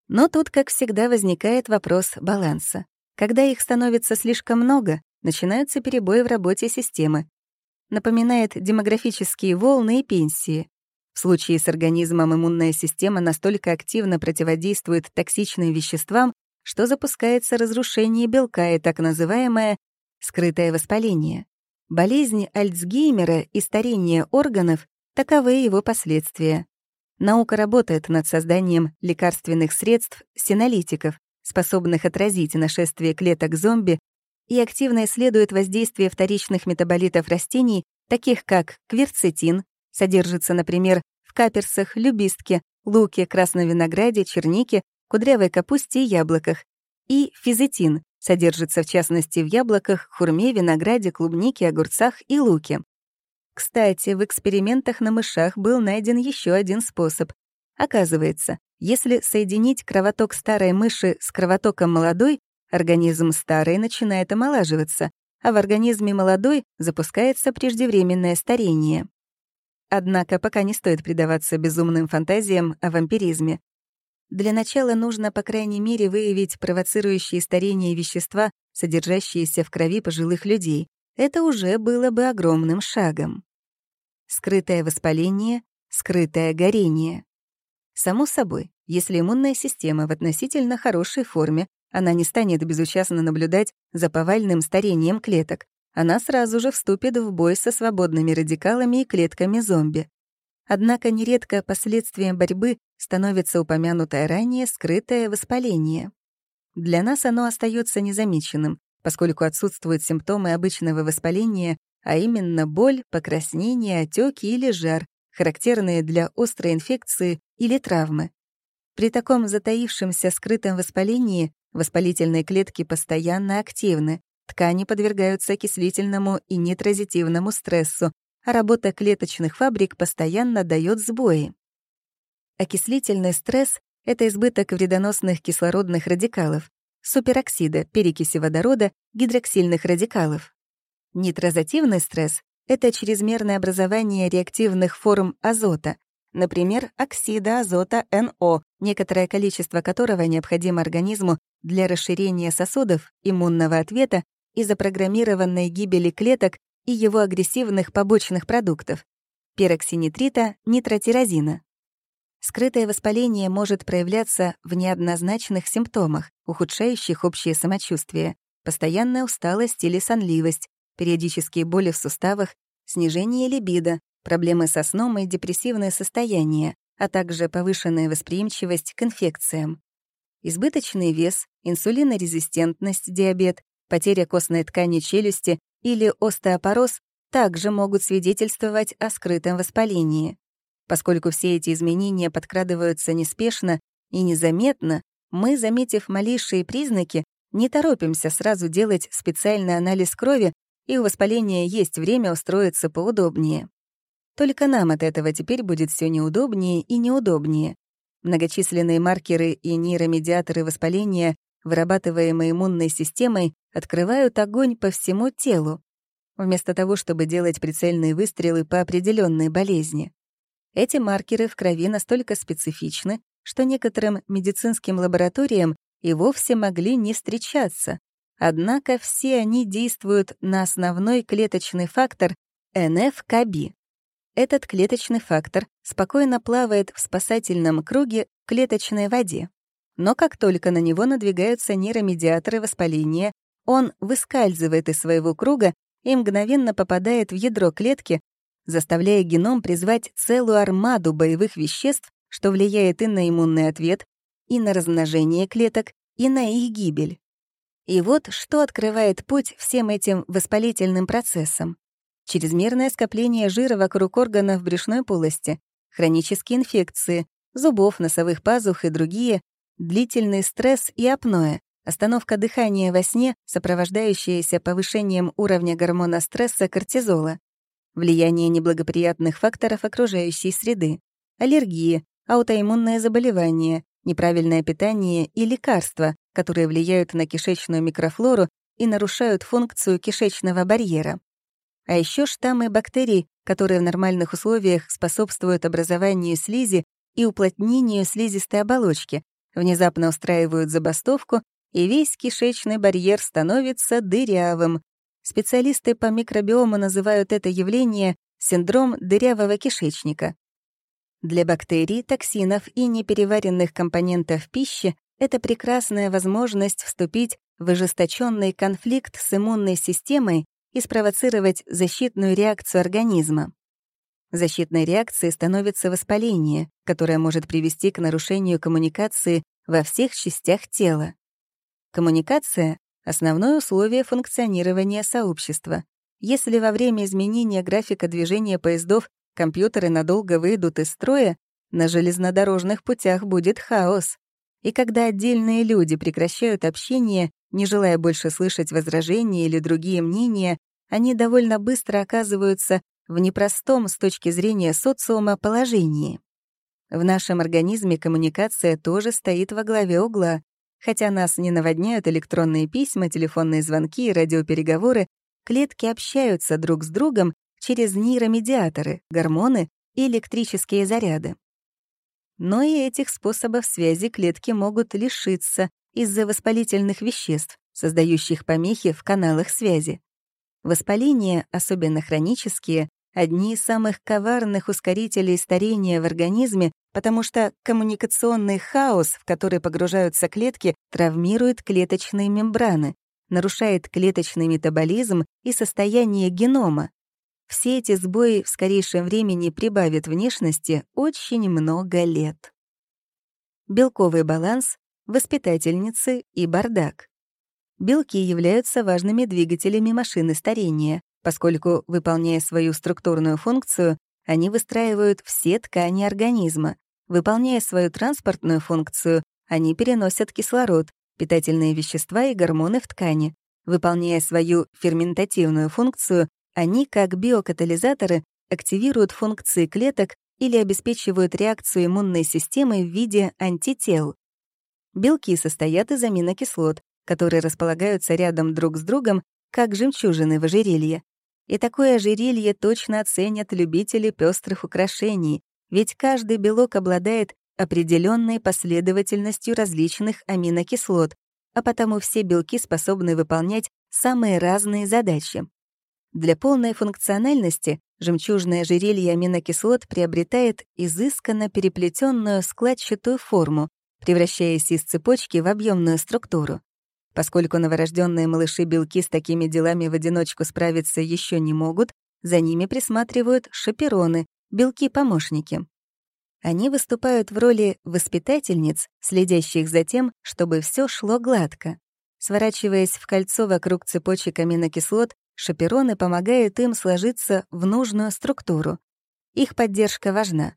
Но тут, как всегда, возникает вопрос баланса. Когда их становится слишком много, начинаются перебои в работе системы, напоминает демографические волны и пенсии. В случае с организмом иммунная система настолько активно противодействует токсичным веществам, что запускается разрушение белка и так называемая скрытое воспаление. Болезнь Альцгеймера и старение органов — таковы его последствия. Наука работает над созданием лекарственных средств, синолитиков, способных отразить нашествие клеток зомби, и активно исследует воздействие вторичных метаболитов растений, таких как кверцетин, содержится, например, в каперсах, любистке, луке, красном винограде, чернике, кудрявой капусте и яблоках, и физетин, содержится в частности в яблоках, хурме, винограде, клубнике, огурцах и луке. Кстати, в экспериментах на мышах был найден еще один способ. Оказывается, если соединить кровоток старой мыши с кровотоком молодой, организм старой начинает омолаживаться, а в организме молодой запускается преждевременное старение. Однако пока не стоит предаваться безумным фантазиям о вампиризме. Для начала нужно, по крайней мере, выявить провоцирующие старение вещества, содержащиеся в крови пожилых людей. Это уже было бы огромным шагом. Скрытое воспаление, скрытое горение. Само собой, если иммунная система в относительно хорошей форме, она не станет безучастно наблюдать за повальным старением клеток. Она сразу же вступит в бой со свободными радикалами и клетками зомби. Однако нередко последствием борьбы становится упомянутое ранее скрытое воспаление. Для нас оно остается незамеченным, поскольку отсутствуют симптомы обычного воспаления, а именно боль, покраснение, отеки или жар, характерные для острой инфекции или травмы. При таком затаившемся скрытом воспалении воспалительные клетки постоянно активны, ткани подвергаются окислительному и нитрозитивному стрессу, а работа клеточных фабрик постоянно дает сбои. Окислительный стресс — это избыток вредоносных кислородных радикалов, супероксида, перекиси водорода, гидроксильных радикалов. Нитрозативный стресс — это чрезмерное образование реактивных форм азота, например, оксида азота НО, некоторое количество которого необходимо организму для расширения сосудов, иммунного ответа и запрограммированной гибели клеток и его агрессивных побочных продуктов — пероксинитрита, нитротирозина. Скрытое воспаление может проявляться в неоднозначных симптомах, ухудшающих общее самочувствие, постоянная усталость или сонливость, периодические боли в суставах, снижение либидо, проблемы со сном и депрессивное состояние, а также повышенная восприимчивость к инфекциям. Избыточный вес, инсулинорезистентность, диабет, потеря костной ткани челюсти или остеопороз также могут свидетельствовать о скрытом воспалении. Поскольку все эти изменения подкрадываются неспешно и незаметно, мы, заметив малейшие признаки, не торопимся сразу делать специальный анализ крови, и у воспаления есть время устроиться поудобнее. Только нам от этого теперь будет все неудобнее и неудобнее. Многочисленные маркеры и нейромедиаторы воспаления, вырабатываемые иммунной системой, открывают огонь по всему телу, вместо того, чтобы делать прицельные выстрелы по определенной болезни. Эти маркеры в крови настолько специфичны, что некоторым медицинским лабораториям и вовсе могли не встречаться. Однако все они действуют на основной клеточный фактор НФКБ. Этот клеточный фактор спокойно плавает в спасательном круге в клеточной воде. Но как только на него надвигаются нейромедиаторы воспаления, он выскальзывает из своего круга и мгновенно попадает в ядро клетки, заставляя геном призвать целую армаду боевых веществ, что влияет и на иммунный ответ, и на размножение клеток, и на их гибель. И вот что открывает путь всем этим воспалительным процессам. Чрезмерное скопление жира вокруг органов брюшной полости, хронические инфекции, зубов, носовых пазух и другие, длительный стресс и апноэ, остановка дыхания во сне, сопровождающаяся повышением уровня гормона стресса кортизола, влияние неблагоприятных факторов окружающей среды, аллергии, аутоиммунное заболевание, неправильное питание и лекарства, которые влияют на кишечную микрофлору и нарушают функцию кишечного барьера. А еще штаммы бактерий, которые в нормальных условиях способствуют образованию слизи и уплотнению слизистой оболочки, внезапно устраивают забастовку, и весь кишечный барьер становится дырявым, Специалисты по микробиому называют это явление синдром дырявого кишечника. Для бактерий, токсинов и непереваренных компонентов пищи это прекрасная возможность вступить в ожесточенный конфликт с иммунной системой и спровоцировать защитную реакцию организма. Защитной реакцией становится воспаление, которое может привести к нарушению коммуникации во всех частях тела. Коммуникация — основное условие функционирования сообщества. Если во время изменения графика движения поездов компьютеры надолго выйдут из строя, на железнодорожных путях будет хаос. И когда отдельные люди прекращают общение, не желая больше слышать возражения или другие мнения, они довольно быстро оказываются в непростом с точки зрения социума положении. В нашем организме коммуникация тоже стоит во главе угла. Хотя нас не наводняют электронные письма, телефонные звонки и радиопереговоры, клетки общаются друг с другом через нейромедиаторы, гормоны и электрические заряды. Но и этих способов связи клетки могут лишиться из-за воспалительных веществ, создающих помехи в каналах связи. Воспаления, особенно хронические, одни из самых коварных ускорителей старения в организме, потому что коммуникационный хаос, в который погружаются клетки, травмирует клеточные мембраны, нарушает клеточный метаболизм и состояние генома. Все эти сбои в скорейшем времени прибавят внешности очень много лет. Белковый баланс, воспитательницы и бардак. Белки являются важными двигателями машины старения, поскольку, выполняя свою структурную функцию, они выстраивают все ткани организма. Выполняя свою транспортную функцию, они переносят кислород, питательные вещества и гормоны в ткани. Выполняя свою ферментативную функцию, они, как биокатализаторы, активируют функции клеток или обеспечивают реакцию иммунной системы в виде антител. Белки состоят из аминокислот, которые располагаются рядом друг с другом, как жемчужины в ожерелье. И такое ожерелье точно оценят любители пестрых украшений, ведь каждый белок обладает определенной последовательностью различных аминокислот, а потому все белки способны выполнять самые разные задачи. Для полной функциональности жемчужное ожерелье аминокислот приобретает изысканно переплетенную складчатую форму, превращаясь из цепочки в объемную структуру. Поскольку новорожденные малыши-белки с такими делами в одиночку справиться еще не могут, за ними присматривают шапероны, белки-помощники. Они выступают в роли воспитательниц, следящих за тем, чтобы все шло гладко. Сворачиваясь в кольцо вокруг цепочек аминокислот, шапероны помогают им сложиться в нужную структуру. Их поддержка важна.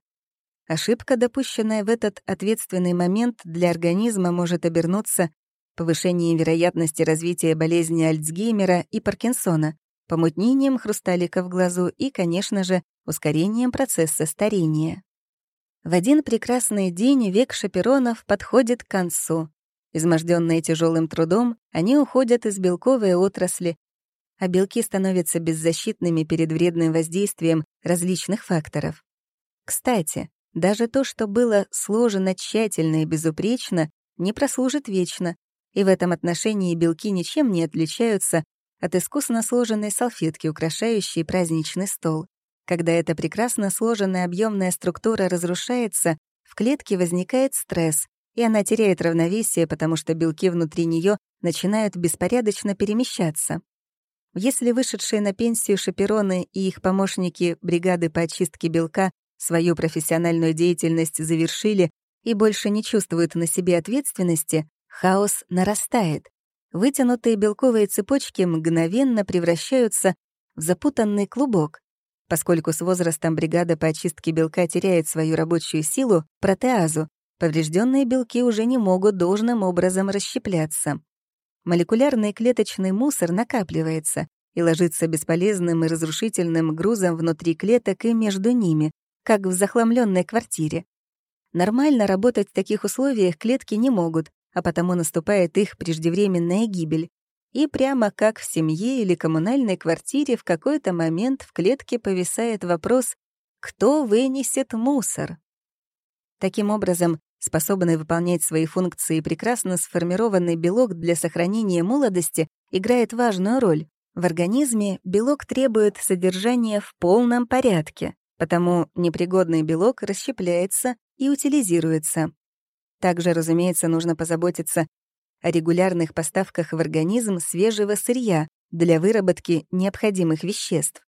Ошибка, допущенная в этот ответственный момент для организма, может обернуться повышением вероятности развития болезни Альцгеймера и Паркинсона, помутнением хрусталика в глазу и, конечно же, ускорением процесса старения. В один прекрасный день век шаперонов подходит к концу. Изможденные тяжелым трудом, они уходят из белковой отрасли, а белки становятся беззащитными перед вредным воздействием различных факторов. Кстати, даже то, что было сложено тщательно и безупречно, не прослужит вечно, и в этом отношении белки ничем не отличаются от искусно сложенной салфетки, украшающей праздничный стол. Когда эта прекрасно сложенная объемная структура разрушается, в клетке возникает стресс, и она теряет равновесие, потому что белки внутри нее начинают беспорядочно перемещаться. Если вышедшие на пенсию шапероны и их помощники бригады по очистке белка свою профессиональную деятельность завершили и больше не чувствуют на себе ответственности, Хаос нарастает. Вытянутые белковые цепочки мгновенно превращаются в запутанный клубок. Поскольку с возрастом бригада по очистке белка теряет свою рабочую силу, протеазу, поврежденные белки уже не могут должным образом расщепляться. Молекулярный клеточный мусор накапливается и ложится бесполезным и разрушительным грузом внутри клеток и между ними, как в захламленной квартире. Нормально работать в таких условиях клетки не могут, а потому наступает их преждевременная гибель. И прямо как в семье или коммунальной квартире в какой-то момент в клетке повисает вопрос «Кто вынесет мусор?». Таким образом, способный выполнять свои функции прекрасно сформированный белок для сохранения молодости играет важную роль. В организме белок требует содержания в полном порядке, потому непригодный белок расщепляется и утилизируется. Также, разумеется, нужно позаботиться о регулярных поставках в организм свежего сырья для выработки необходимых веществ.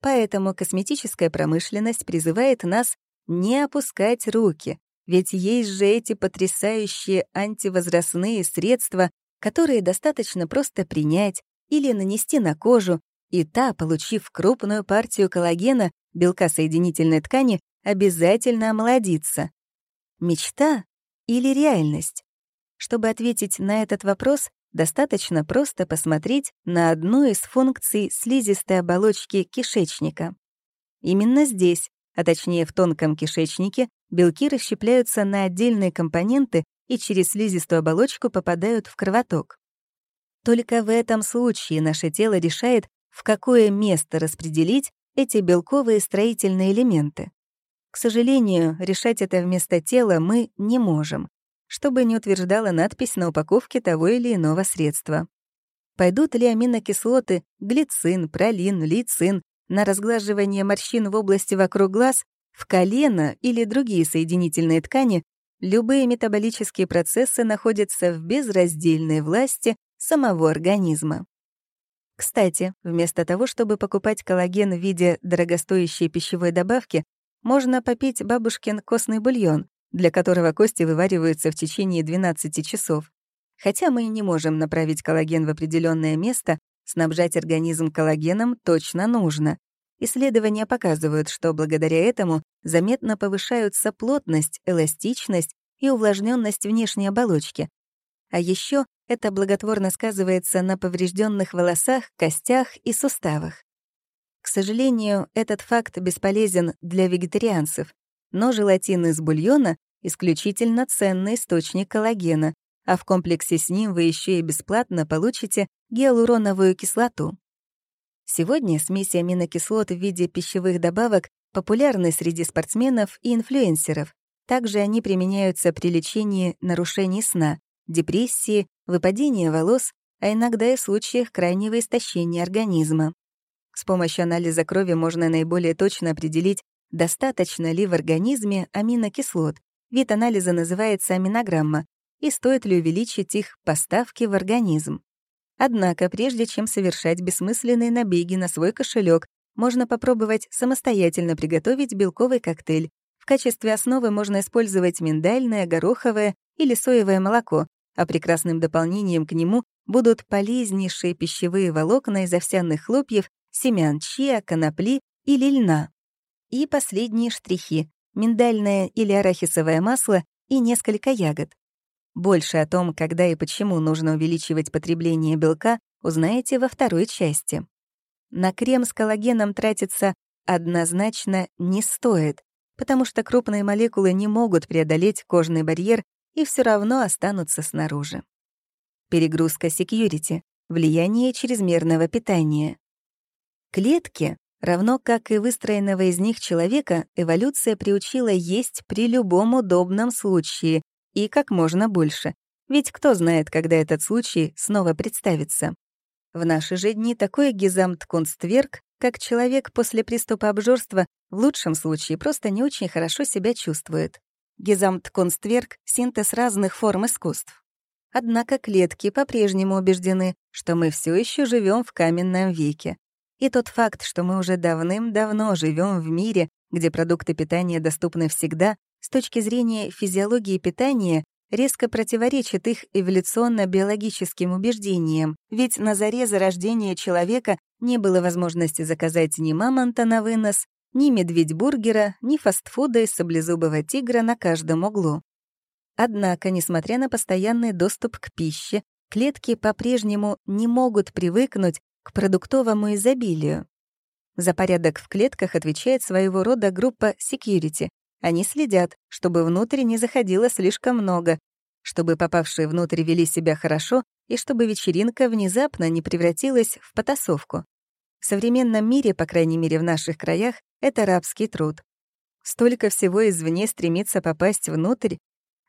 Поэтому косметическая промышленность призывает нас не опускать руки, ведь есть же эти потрясающие антивозрастные средства, которые достаточно просто принять или нанести на кожу, и та, получив крупную партию коллагена, белка соединительной ткани, обязательно омолодится. Мечта или реальность? Чтобы ответить на этот вопрос, достаточно просто посмотреть на одну из функций слизистой оболочки кишечника. Именно здесь, а точнее в тонком кишечнике, белки расщепляются на отдельные компоненты и через слизистую оболочку попадают в кровоток. Только в этом случае наше тело решает, в какое место распределить эти белковые строительные элементы. К сожалению, решать это вместо тела мы не можем, чтобы не утверждала надпись на упаковке того или иного средства. Пойдут ли аминокислоты глицин, пролин, лицин на разглаживание морщин в области вокруг глаз, в колено или другие соединительные ткани, любые метаболические процессы находятся в безраздельной власти самого организма. Кстати, вместо того, чтобы покупать коллаген в виде дорогостоящей пищевой добавки, можно попить бабушкин костный бульон, для которого кости вывариваются в течение 12 часов. Хотя мы и не можем направить коллаген в определенное место, снабжать организм коллагеном точно нужно. Исследования показывают, что благодаря этому заметно повышаются плотность, эластичность и увлажненность внешней оболочки. А еще это благотворно сказывается на поврежденных волосах, костях и суставах. К сожалению, этот факт бесполезен для вегетарианцев, но желатин из бульона — исключительно ценный источник коллагена, а в комплексе с ним вы еще и бесплатно получите гиалуроновую кислоту. Сегодня смеси аминокислот в виде пищевых добавок популярны среди спортсменов и инфлюенсеров. Также они применяются при лечении нарушений сна, депрессии, выпадения волос, а иногда и случаях крайнего истощения организма. С помощью анализа крови можно наиболее точно определить, достаточно ли в организме аминокислот. Вид анализа называется аминограмма, и стоит ли увеличить их поставки в организм. Однако, прежде чем совершать бессмысленные набеги на свой кошелек, можно попробовать самостоятельно приготовить белковый коктейль. В качестве основы можно использовать миндальное, гороховое или соевое молоко, а прекрасным дополнением к нему будут полезнейшие пищевые волокна из овсяных хлопьев, семян чиа, конопли или льна. И последние штрихи — миндальное или арахисовое масло и несколько ягод. Больше о том, когда и почему нужно увеличивать потребление белка, узнаете во второй части. На крем с коллагеном тратиться однозначно не стоит, потому что крупные молекулы не могут преодолеть кожный барьер и все равно останутся снаружи. Перегрузка security, влияние чрезмерного питания. Клетки Равно как и выстроенного из них человека, эволюция приучила есть при любом удобном случае и как можно больше. Ведь кто знает, когда этот случай снова представится. В наши же дни такой гизамт-кунстверк, как человек после приступа обжорства, в лучшем случае просто не очень хорошо себя чувствует. Гизамт-кунстверк — синтез разных форм искусств. Однако клетки по-прежнему убеждены, что мы все еще живем в каменном веке. И тот факт, что мы уже давным-давно живем в мире, где продукты питания доступны всегда, с точки зрения физиологии питания, резко противоречит их эволюционно-биологическим убеждениям, ведь на заре зарождения человека не было возможности заказать ни мамонта на вынос, ни медведь-бургера, ни фастфуда из саблезубого тигра на каждом углу. Однако, несмотря на постоянный доступ к пище, клетки по-прежнему не могут привыкнуть к продуктовому изобилию. За порядок в клетках отвечает своего рода группа security. Они следят, чтобы внутрь не заходило слишком много, чтобы попавшие внутрь вели себя хорошо и чтобы вечеринка внезапно не превратилась в потасовку. В современном мире, по крайней мере в наших краях, это рабский труд. Столько всего извне стремится попасть внутрь,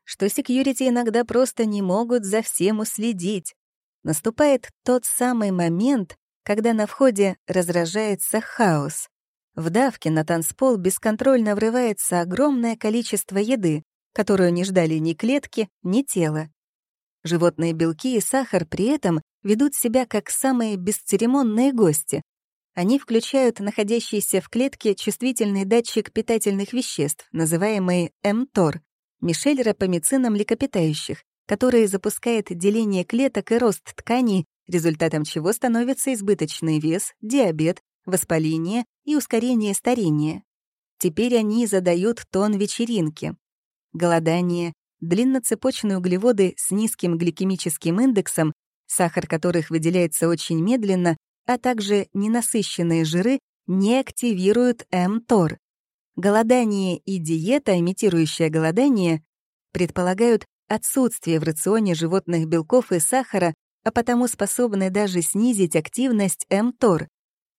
что секьюрити иногда просто не могут за всем уследить. Наступает тот самый момент, когда на входе разражается хаос. В давке на танцпол бесконтрольно врывается огромное количество еды, которую не ждали ни клетки, ни тело. Животные белки и сахар при этом ведут себя как самые бесцеремонные гости. Они включают находящийся в клетке чувствительный датчик питательных веществ, называемый МТОР, мишель рапамицина млекопитающих, который запускает деление клеток и рост тканей, результатом чего становится избыточный вес, диабет, воспаление и ускорение старения. Теперь они задают тон вечеринки. Голодание, длинноцепочные углеводы с низким гликемическим индексом, сахар которых выделяется очень медленно, а также ненасыщенные жиры не активируют МТОР. Голодание и диета, имитирующая голодание, предполагают отсутствие в рационе животных белков и сахара, а потому способны даже снизить активность МТОР.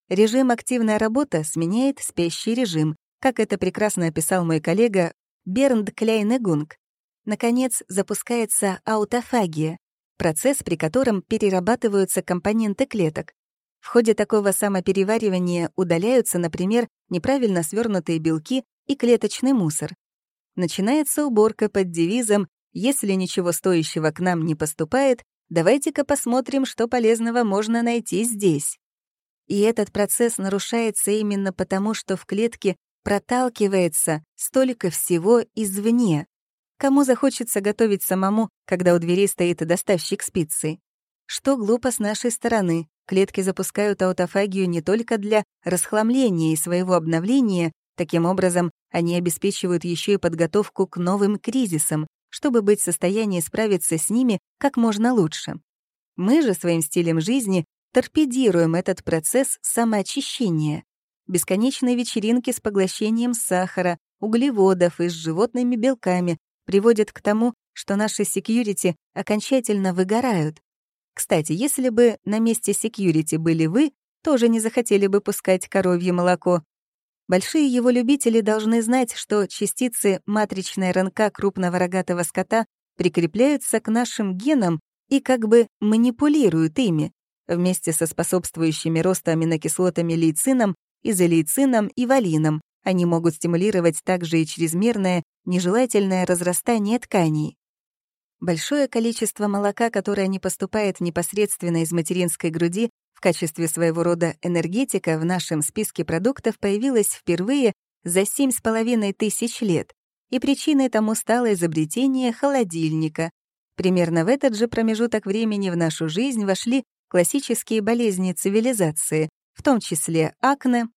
Режим «активная работа» сменяет спящий режим, как это прекрасно описал мой коллега Бернд Кляйнегунг. Наконец, запускается аутофагия, процесс, при котором перерабатываются компоненты клеток. В ходе такого самопереваривания удаляются, например, неправильно свернутые белки и клеточный мусор. Начинается уборка под девизом «Если ничего стоящего к нам не поступает, давайте-ка посмотрим, что полезного можно найти здесь». И этот процесс нарушается именно потому, что в клетке проталкивается столько всего извне. Кому захочется готовить самому, когда у дверей стоит доставщик спицы? Что глупо с нашей стороны. Клетки запускают аутофагию не только для расхламления и своего обновления, таким образом они обеспечивают еще и подготовку к новым кризисам, чтобы быть в состоянии справиться с ними как можно лучше. Мы же своим стилем жизни торпедируем этот процесс самоочищения. Бесконечные вечеринки с поглощением сахара, углеводов и с животными белками приводят к тому, что наши секьюрити окончательно выгорают. Кстати, если бы на месте секьюрити были вы, тоже не захотели бы пускать коровье молоко. Большие его любители должны знать, что частицы матричной РНК крупного рогатого скота прикрепляются к нашим генам и как бы манипулируют ими, вместе со способствующими росту аминокислотами лейцином, изолейцином и валином. Они могут стимулировать также и чрезмерное, нежелательное разрастание тканей. Большое количество молока, которое не поступает непосредственно из материнской груди, в качестве своего рода энергетика в нашем списке продуктов появилось впервые за семь с половиной тысяч лет, и причиной тому стало изобретение холодильника. Примерно в этот же промежуток времени в нашу жизнь вошли классические болезни цивилизации, в том числе акне,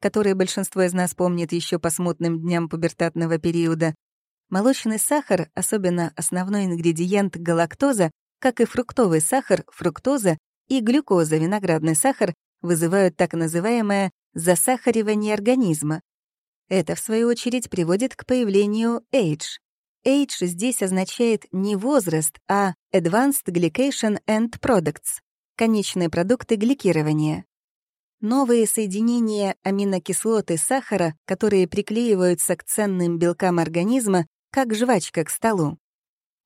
которые большинство из нас помнит еще по смутным дням пубертатного периода, молочный сахар, особенно основной ингредиент галактоза, как и фруктовый сахар, фруктоза и глюкоза, виноградный сахар, вызывают так называемое засахаривание организма. Это, в свою очередь, приводит к появлению age. Age здесь означает не возраст, а Advanced Glycation End Products — конечные продукты гликирования. Новые соединения аминокислот и сахара, которые приклеиваются к ценным белкам организма, как жвачка к столу.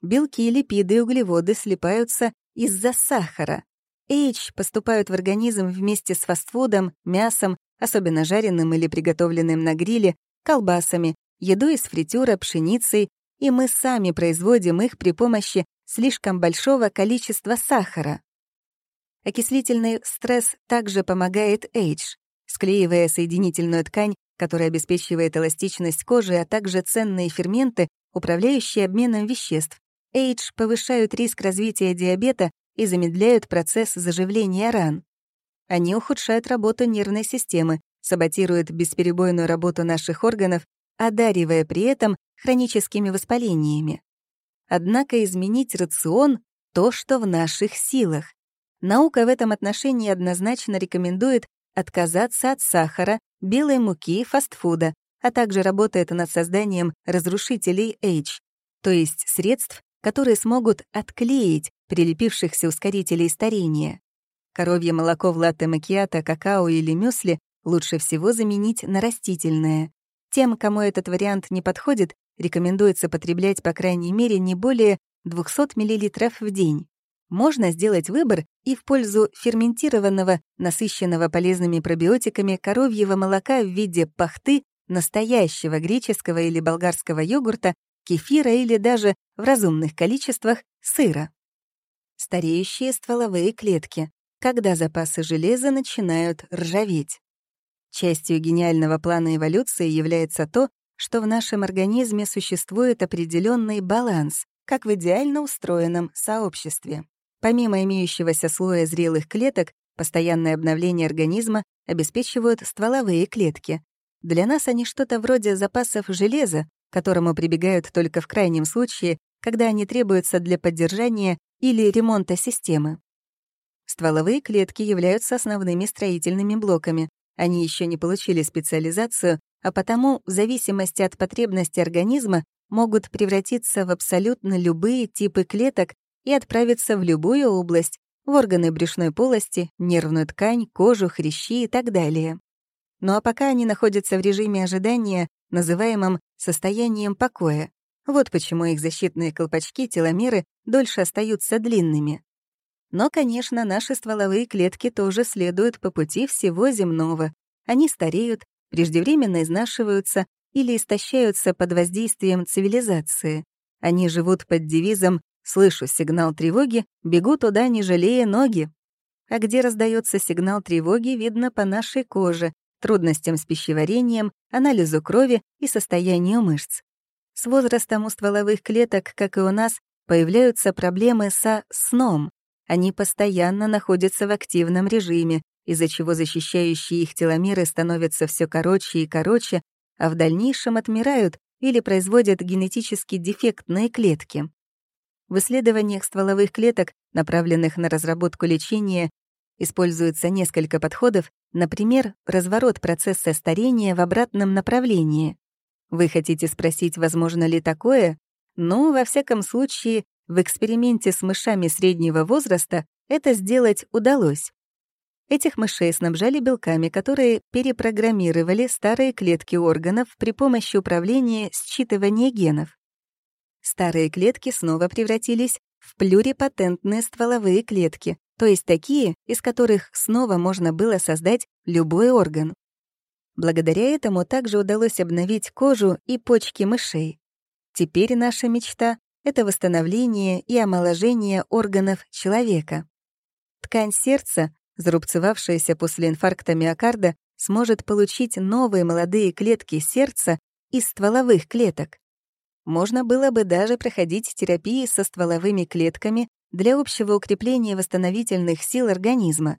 Белки, липиды и углеводы слипаются из-за сахара. H поступают в организм вместе с фастфудом, мясом, особенно жареным или приготовленным на гриле, колбасами, едой из фритюра, пшеницей, и мы сами производим их при помощи слишком большого количества сахара. Окислительный стресс также помогает H, склеивая соединительную ткань, которая обеспечивает эластичность кожи, а также ценные ферменты, управляющие обменом веществ. H повышают риск развития диабета и замедляют процесс заживления ран. Они ухудшают работу нервной системы, саботируют бесперебойную работу наших органов, одаривая при этом хроническими воспалениями. Однако изменить рацион — то, что в наших силах. Наука в этом отношении однозначно рекомендует отказаться от сахара, белой муки, фастфуда, а также работает над созданием разрушителей H, то есть средств, которые смогут отклеить прилепившихся ускорителей старения. Коровье молоко в латте-макиато, какао или мюсли лучше всего заменить на растительное. Тем, кому этот вариант не подходит, рекомендуется потреблять по крайней мере не более 200 мл в день. Можно сделать выбор и в пользу ферментированного, насыщенного полезными пробиотиками коровьего молока в виде пахты, настоящего греческого или болгарского йогурта, кефира или даже, в разумных количествах, сыра. Стареющие стволовые клетки, когда запасы железа начинают ржаветь. Частью гениального плана эволюции является то, что в нашем организме существует определенный баланс, как в идеально устроенном сообществе. Помимо имеющегося слоя зрелых клеток, постоянное обновление организма обеспечивают стволовые клетки. Для нас они что-то вроде запасов железа, к которому прибегают только в крайнем случае, когда они требуются для поддержания или ремонта системы. Стволовые клетки являются основными строительными блоками. Они еще не получили специализацию, а потому, в зависимости от потребности организма, могут превратиться в абсолютно любые типы клеток и отправиться в любую область, в органы брюшной полости, нервную ткань, кожу, хрящи и так далее. Ну а пока они находятся в режиме ожидания, называемом состоянием покоя. Вот почему их защитные колпачки, теломеры, дольше остаются длинными. Но, конечно, наши стволовые клетки тоже следуют по пути всего земного. Они стареют, преждевременно изнашиваются или истощаются под воздействием цивилизации. Они живут под девизом «Слышу сигнал тревоги, бегу туда, не жалея ноги». А где раздается сигнал тревоги, видно по нашей коже, трудностям с пищеварением, анализу крови и состоянию мышц. С возрастом у стволовых клеток, как и у нас, появляются проблемы со сном. Они постоянно находятся в активном режиме, из-за чего защищающие их теломеры становятся все короче и короче, а в дальнейшем отмирают или производят генетически дефектные клетки. В исследованиях стволовых клеток, направленных на разработку лечения, используется несколько подходов, например, разворот процесса старения в обратном направлении. Вы хотите спросить, возможно ли такое? Ну, во всяком случае, в эксперименте с мышами среднего возраста это сделать удалось. Этих мышей снабжали белками, которые перепрограммировали старые клетки органов при помощи управления считывания генов. Старые клетки снова превратились в плюрипатентные стволовые клетки, то есть такие, из которых снова можно было создать любой орган. Благодаря этому также удалось обновить кожу и почки мышей. Теперь наша мечта — это восстановление и омоложение органов человека. Ткань сердца зарубцевавшаяся после инфаркта миокарда, сможет получить новые молодые клетки сердца из стволовых клеток. Можно было бы даже проходить терапии со стволовыми клетками для общего укрепления восстановительных сил организма.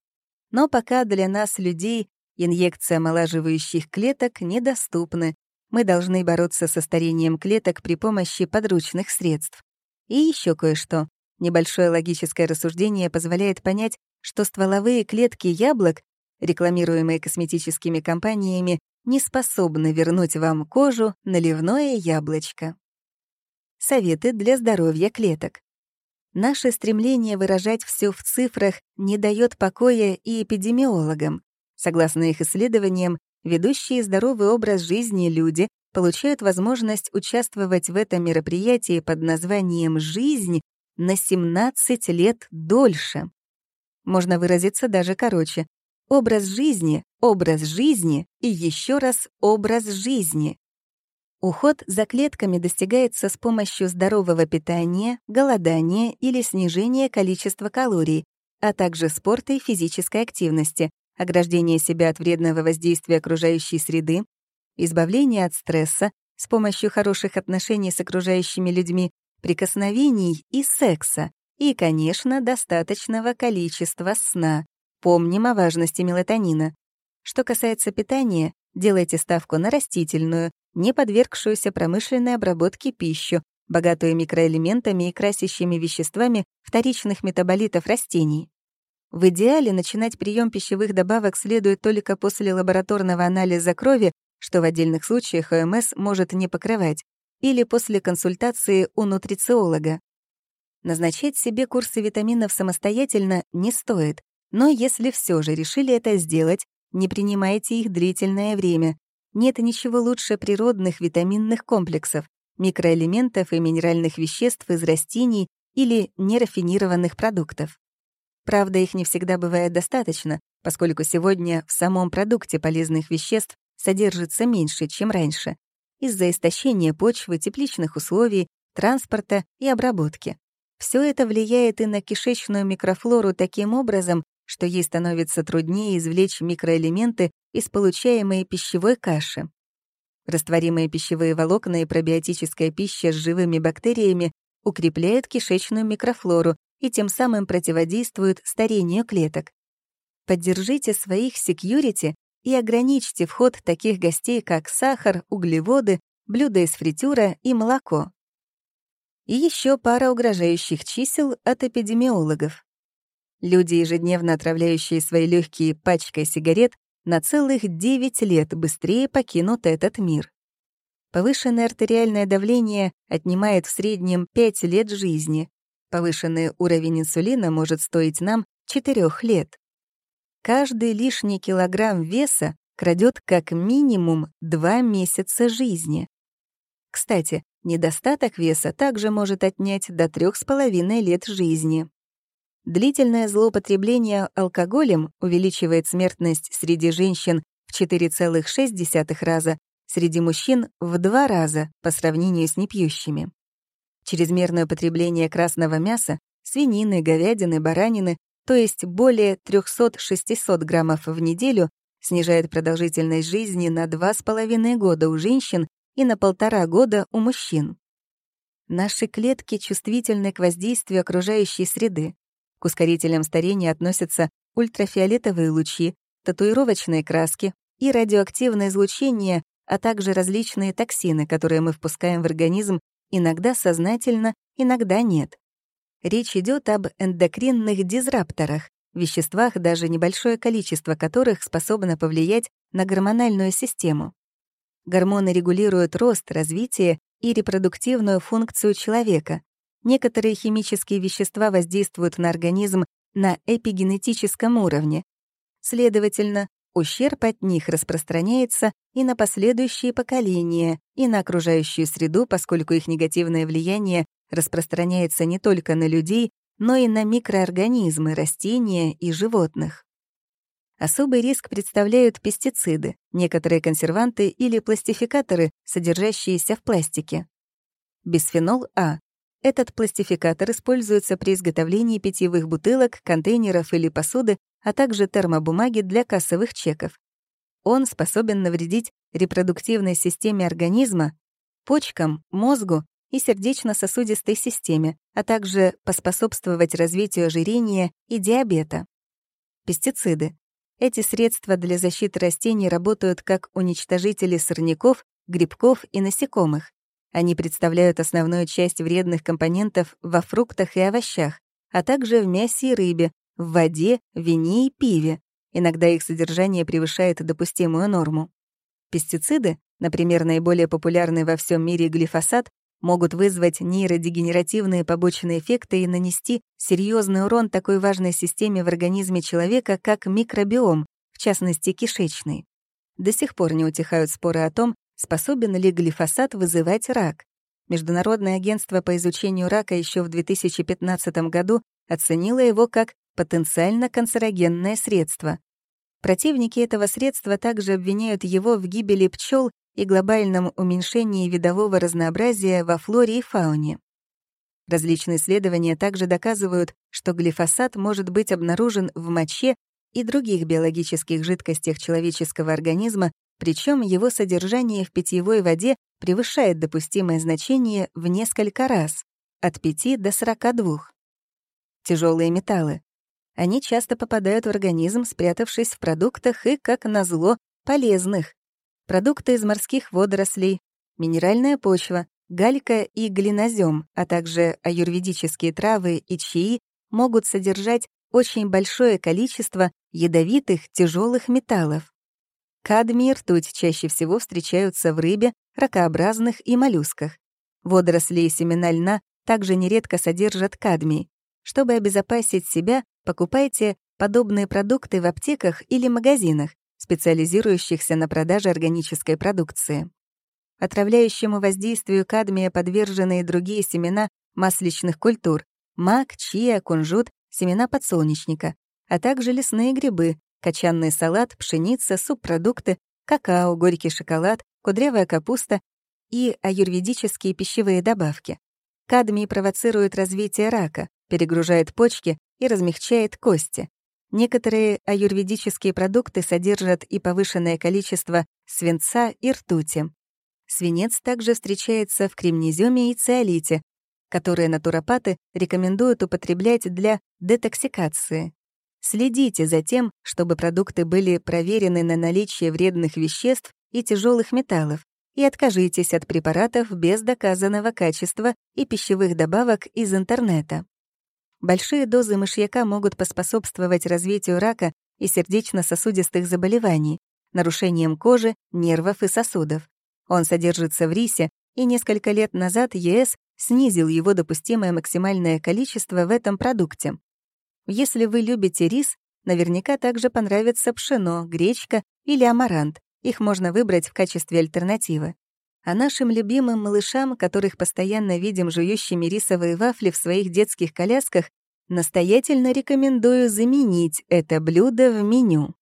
Но пока для нас, людей, инъекции омолаживающих клеток недоступны. Мы должны бороться со старением клеток при помощи подручных средств. И еще кое-что. Небольшое логическое рассуждение позволяет понять, что стволовые клетки яблок, рекламируемые косметическими компаниями, не способны вернуть вам кожу наливное яблочко. Советы для здоровья клеток. Наше стремление выражать все в цифрах не дает покоя и эпидемиологам. Согласно их исследованиям, ведущие здоровый образ жизни люди получают возможность участвовать в этом мероприятии под названием «Жизнь» на 17 лет дольше. Можно выразиться даже короче. Образ жизни, образ жизни и еще раз образ жизни. Уход за клетками достигается с помощью здорового питания, голодания или снижения количества калорий, а также спорта и физической активности, ограждения себя от вредного воздействия окружающей среды, избавления от стресса с помощью хороших отношений с окружающими людьми, прикосновений и секса, и, конечно, достаточного количества сна. Помним о важности мелатонина. Что касается питания, делайте ставку на растительную, не подвергшуюся промышленной обработке пищу, богатую микроэлементами и красящими веществами вторичных метаболитов растений. В идеале начинать прием пищевых добавок следует только после лабораторного анализа крови, что в отдельных случаях ОМС может не покрывать, или после консультации у нутрициолога. Назначать себе курсы витаминов самостоятельно не стоит, но если все же решили это сделать, не принимайте их длительное время. Нет ничего лучше природных витаминных комплексов, микроэлементов и минеральных веществ из растений или нерафинированных продуктов. Правда, их не всегда бывает достаточно, поскольку сегодня в самом продукте полезных веществ содержится меньше, чем раньше, из-за истощения почвы, тепличных условий, транспорта и обработки. Все это влияет и на кишечную микрофлору таким образом, что ей становится труднее извлечь микроэлементы из получаемой пищевой каши. Растворимые пищевые волокна и пробиотическая пища с живыми бактериями укрепляют кишечную микрофлору и тем самым противодействуют старению клеток. Поддержите своих секьюрити и ограничьте вход таких гостей, как сахар, углеводы, блюда из фритюра и молоко. И еще пара угрожающих чисел от эпидемиологов. Люди, ежедневно отравляющие свои легкие пачкой сигарет, на целых 9 лет быстрее покинут этот мир. Повышенное артериальное давление отнимает в среднем 5 лет жизни. Повышенный уровень инсулина может стоить нам 4 лет. Каждый лишний килограмм веса крадет как минимум 2 месяца жизни. Кстати, недостаток веса также может отнять до 3,5 лет жизни. Длительное злоупотребление алкоголем увеличивает смертность среди женщин в 4,6 раза, среди мужчин — в два раза по сравнению с непьющими. Чрезмерное потребление красного мяса, свинины, говядины, баранины, то есть более 300-600 граммов в неделю, снижает продолжительность жизни на 2,5 года у женщин и на полтора года у мужчин. Наши клетки чувствительны к воздействию окружающей среды. К ускорителям старения относятся ультрафиолетовые лучи, татуировочные краски и радиоактивное излучение, а также различные токсины, которые мы впускаем в организм иногда сознательно, иногда нет. Речь идет об эндокринных дизрапторах, веществах, даже небольшое количество которых способно повлиять на гормональную систему. Гормоны регулируют рост, развитие и репродуктивную функцию человека, Некоторые химические вещества воздействуют на организм на эпигенетическом уровне. Следовательно, ущерб от них распространяется и на последующие поколения, и на окружающую среду, поскольку их негативное влияние распространяется не только на людей, но и на микроорганизмы, растения и животных. Особый риск представляют пестициды, некоторые консерванты или пластификаторы, содержащиеся в пластике. Бисфенол А этот пластификатор используется при изготовлении питьевых бутылок, контейнеров или посуды, а также термобумаги для кассовых чеков. Он способен навредить репродуктивной системе организма, почкам, мозгу и сердечно-сосудистой системе, а также поспособствовать развитию ожирения и диабета. Пестициды. Эти средства для защиты растений работают как уничтожители сорняков, грибков и насекомых. Они представляют основную часть вредных компонентов во фруктах и овощах, а также в мясе и рыбе, в воде, вине и пиве. Иногда их содержание превышает допустимую норму. Пестициды, например, наиболее популярный во всем мире глифосат, могут вызвать нейродегенеративные побочные эффекты и нанести серьезный урон такой важной системе в организме человека, как микробиом, в частности, кишечный. До сих пор не утихают споры о том, способен ли глифосат вызывать рак. Международное агентство по изучению рака еще в 2015 году оценило его как потенциально канцерогенное средство. Противники этого средства также обвиняют его в гибели пчел и глобальном уменьшении видового разнообразия во флоре и фауне. Различные исследования также доказывают, что глифосат может быть обнаружен в моче и других биологических жидкостях человеческого организма причем его содержание в питьевой воде превышает допустимое значение в несколько раз, от 5 до 42. Тяжелые металлы. Они часто попадают в организм, спрятавшись в продуктах и, как назло, полезных. Продукты из морских водорослей, минеральная почва, галька и глинозем, а также аюрведические травы и чаи могут содержать очень большое количество ядовитых тяжелых металлов. Кадмий и ртуть чаще всего встречаются в рыбе, ракообразных и моллюсках. Водоросли и семена льна также нередко содержат кадмий. Чтобы обезопасить себя, покупайте подобные продукты в аптеках или магазинах, специализирующихся на продаже органической продукции. Отравляющему воздействию кадмия подвержены и другие семена масличных культур — мак, чиа, кунжут, семена подсолнечника, а также лесные грибы, качанный салат, пшеница, субпродукты, какао, горький шоколад, кудрявая капуста и аюрведические пищевые добавки. Кадмий провоцирует развитие рака, перегружает почки и размягчает кости. Некоторые аюрведические продукты содержат и повышенное количество свинца и ртути. Свинец также встречается в кремнеземе и циолите, которые натуропаты рекомендуют употреблять для детоксикации. Следите за тем, чтобы продукты были проверены на наличие вредных веществ и тяжелых металлов, и откажитесь от препаратов без доказанного качества и пищевых добавок из интернета. Большие дозы мышьяка могут поспособствовать развитию рака и сердечно-сосудистых заболеваний, нарушением кожи, нервов и сосудов. Он содержится в рисе, и несколько лет назад ЕС снизил его допустимое максимальное количество в этом продукте. Если вы любите рис, наверняка также понравится пшено, гречка или амарант. Их можно выбрать в качестве альтернативы. А нашим любимым малышам, которых постоянно видим жующими рисовые вафли в своих детских колясках, настоятельно рекомендую заменить это блюдо в меню.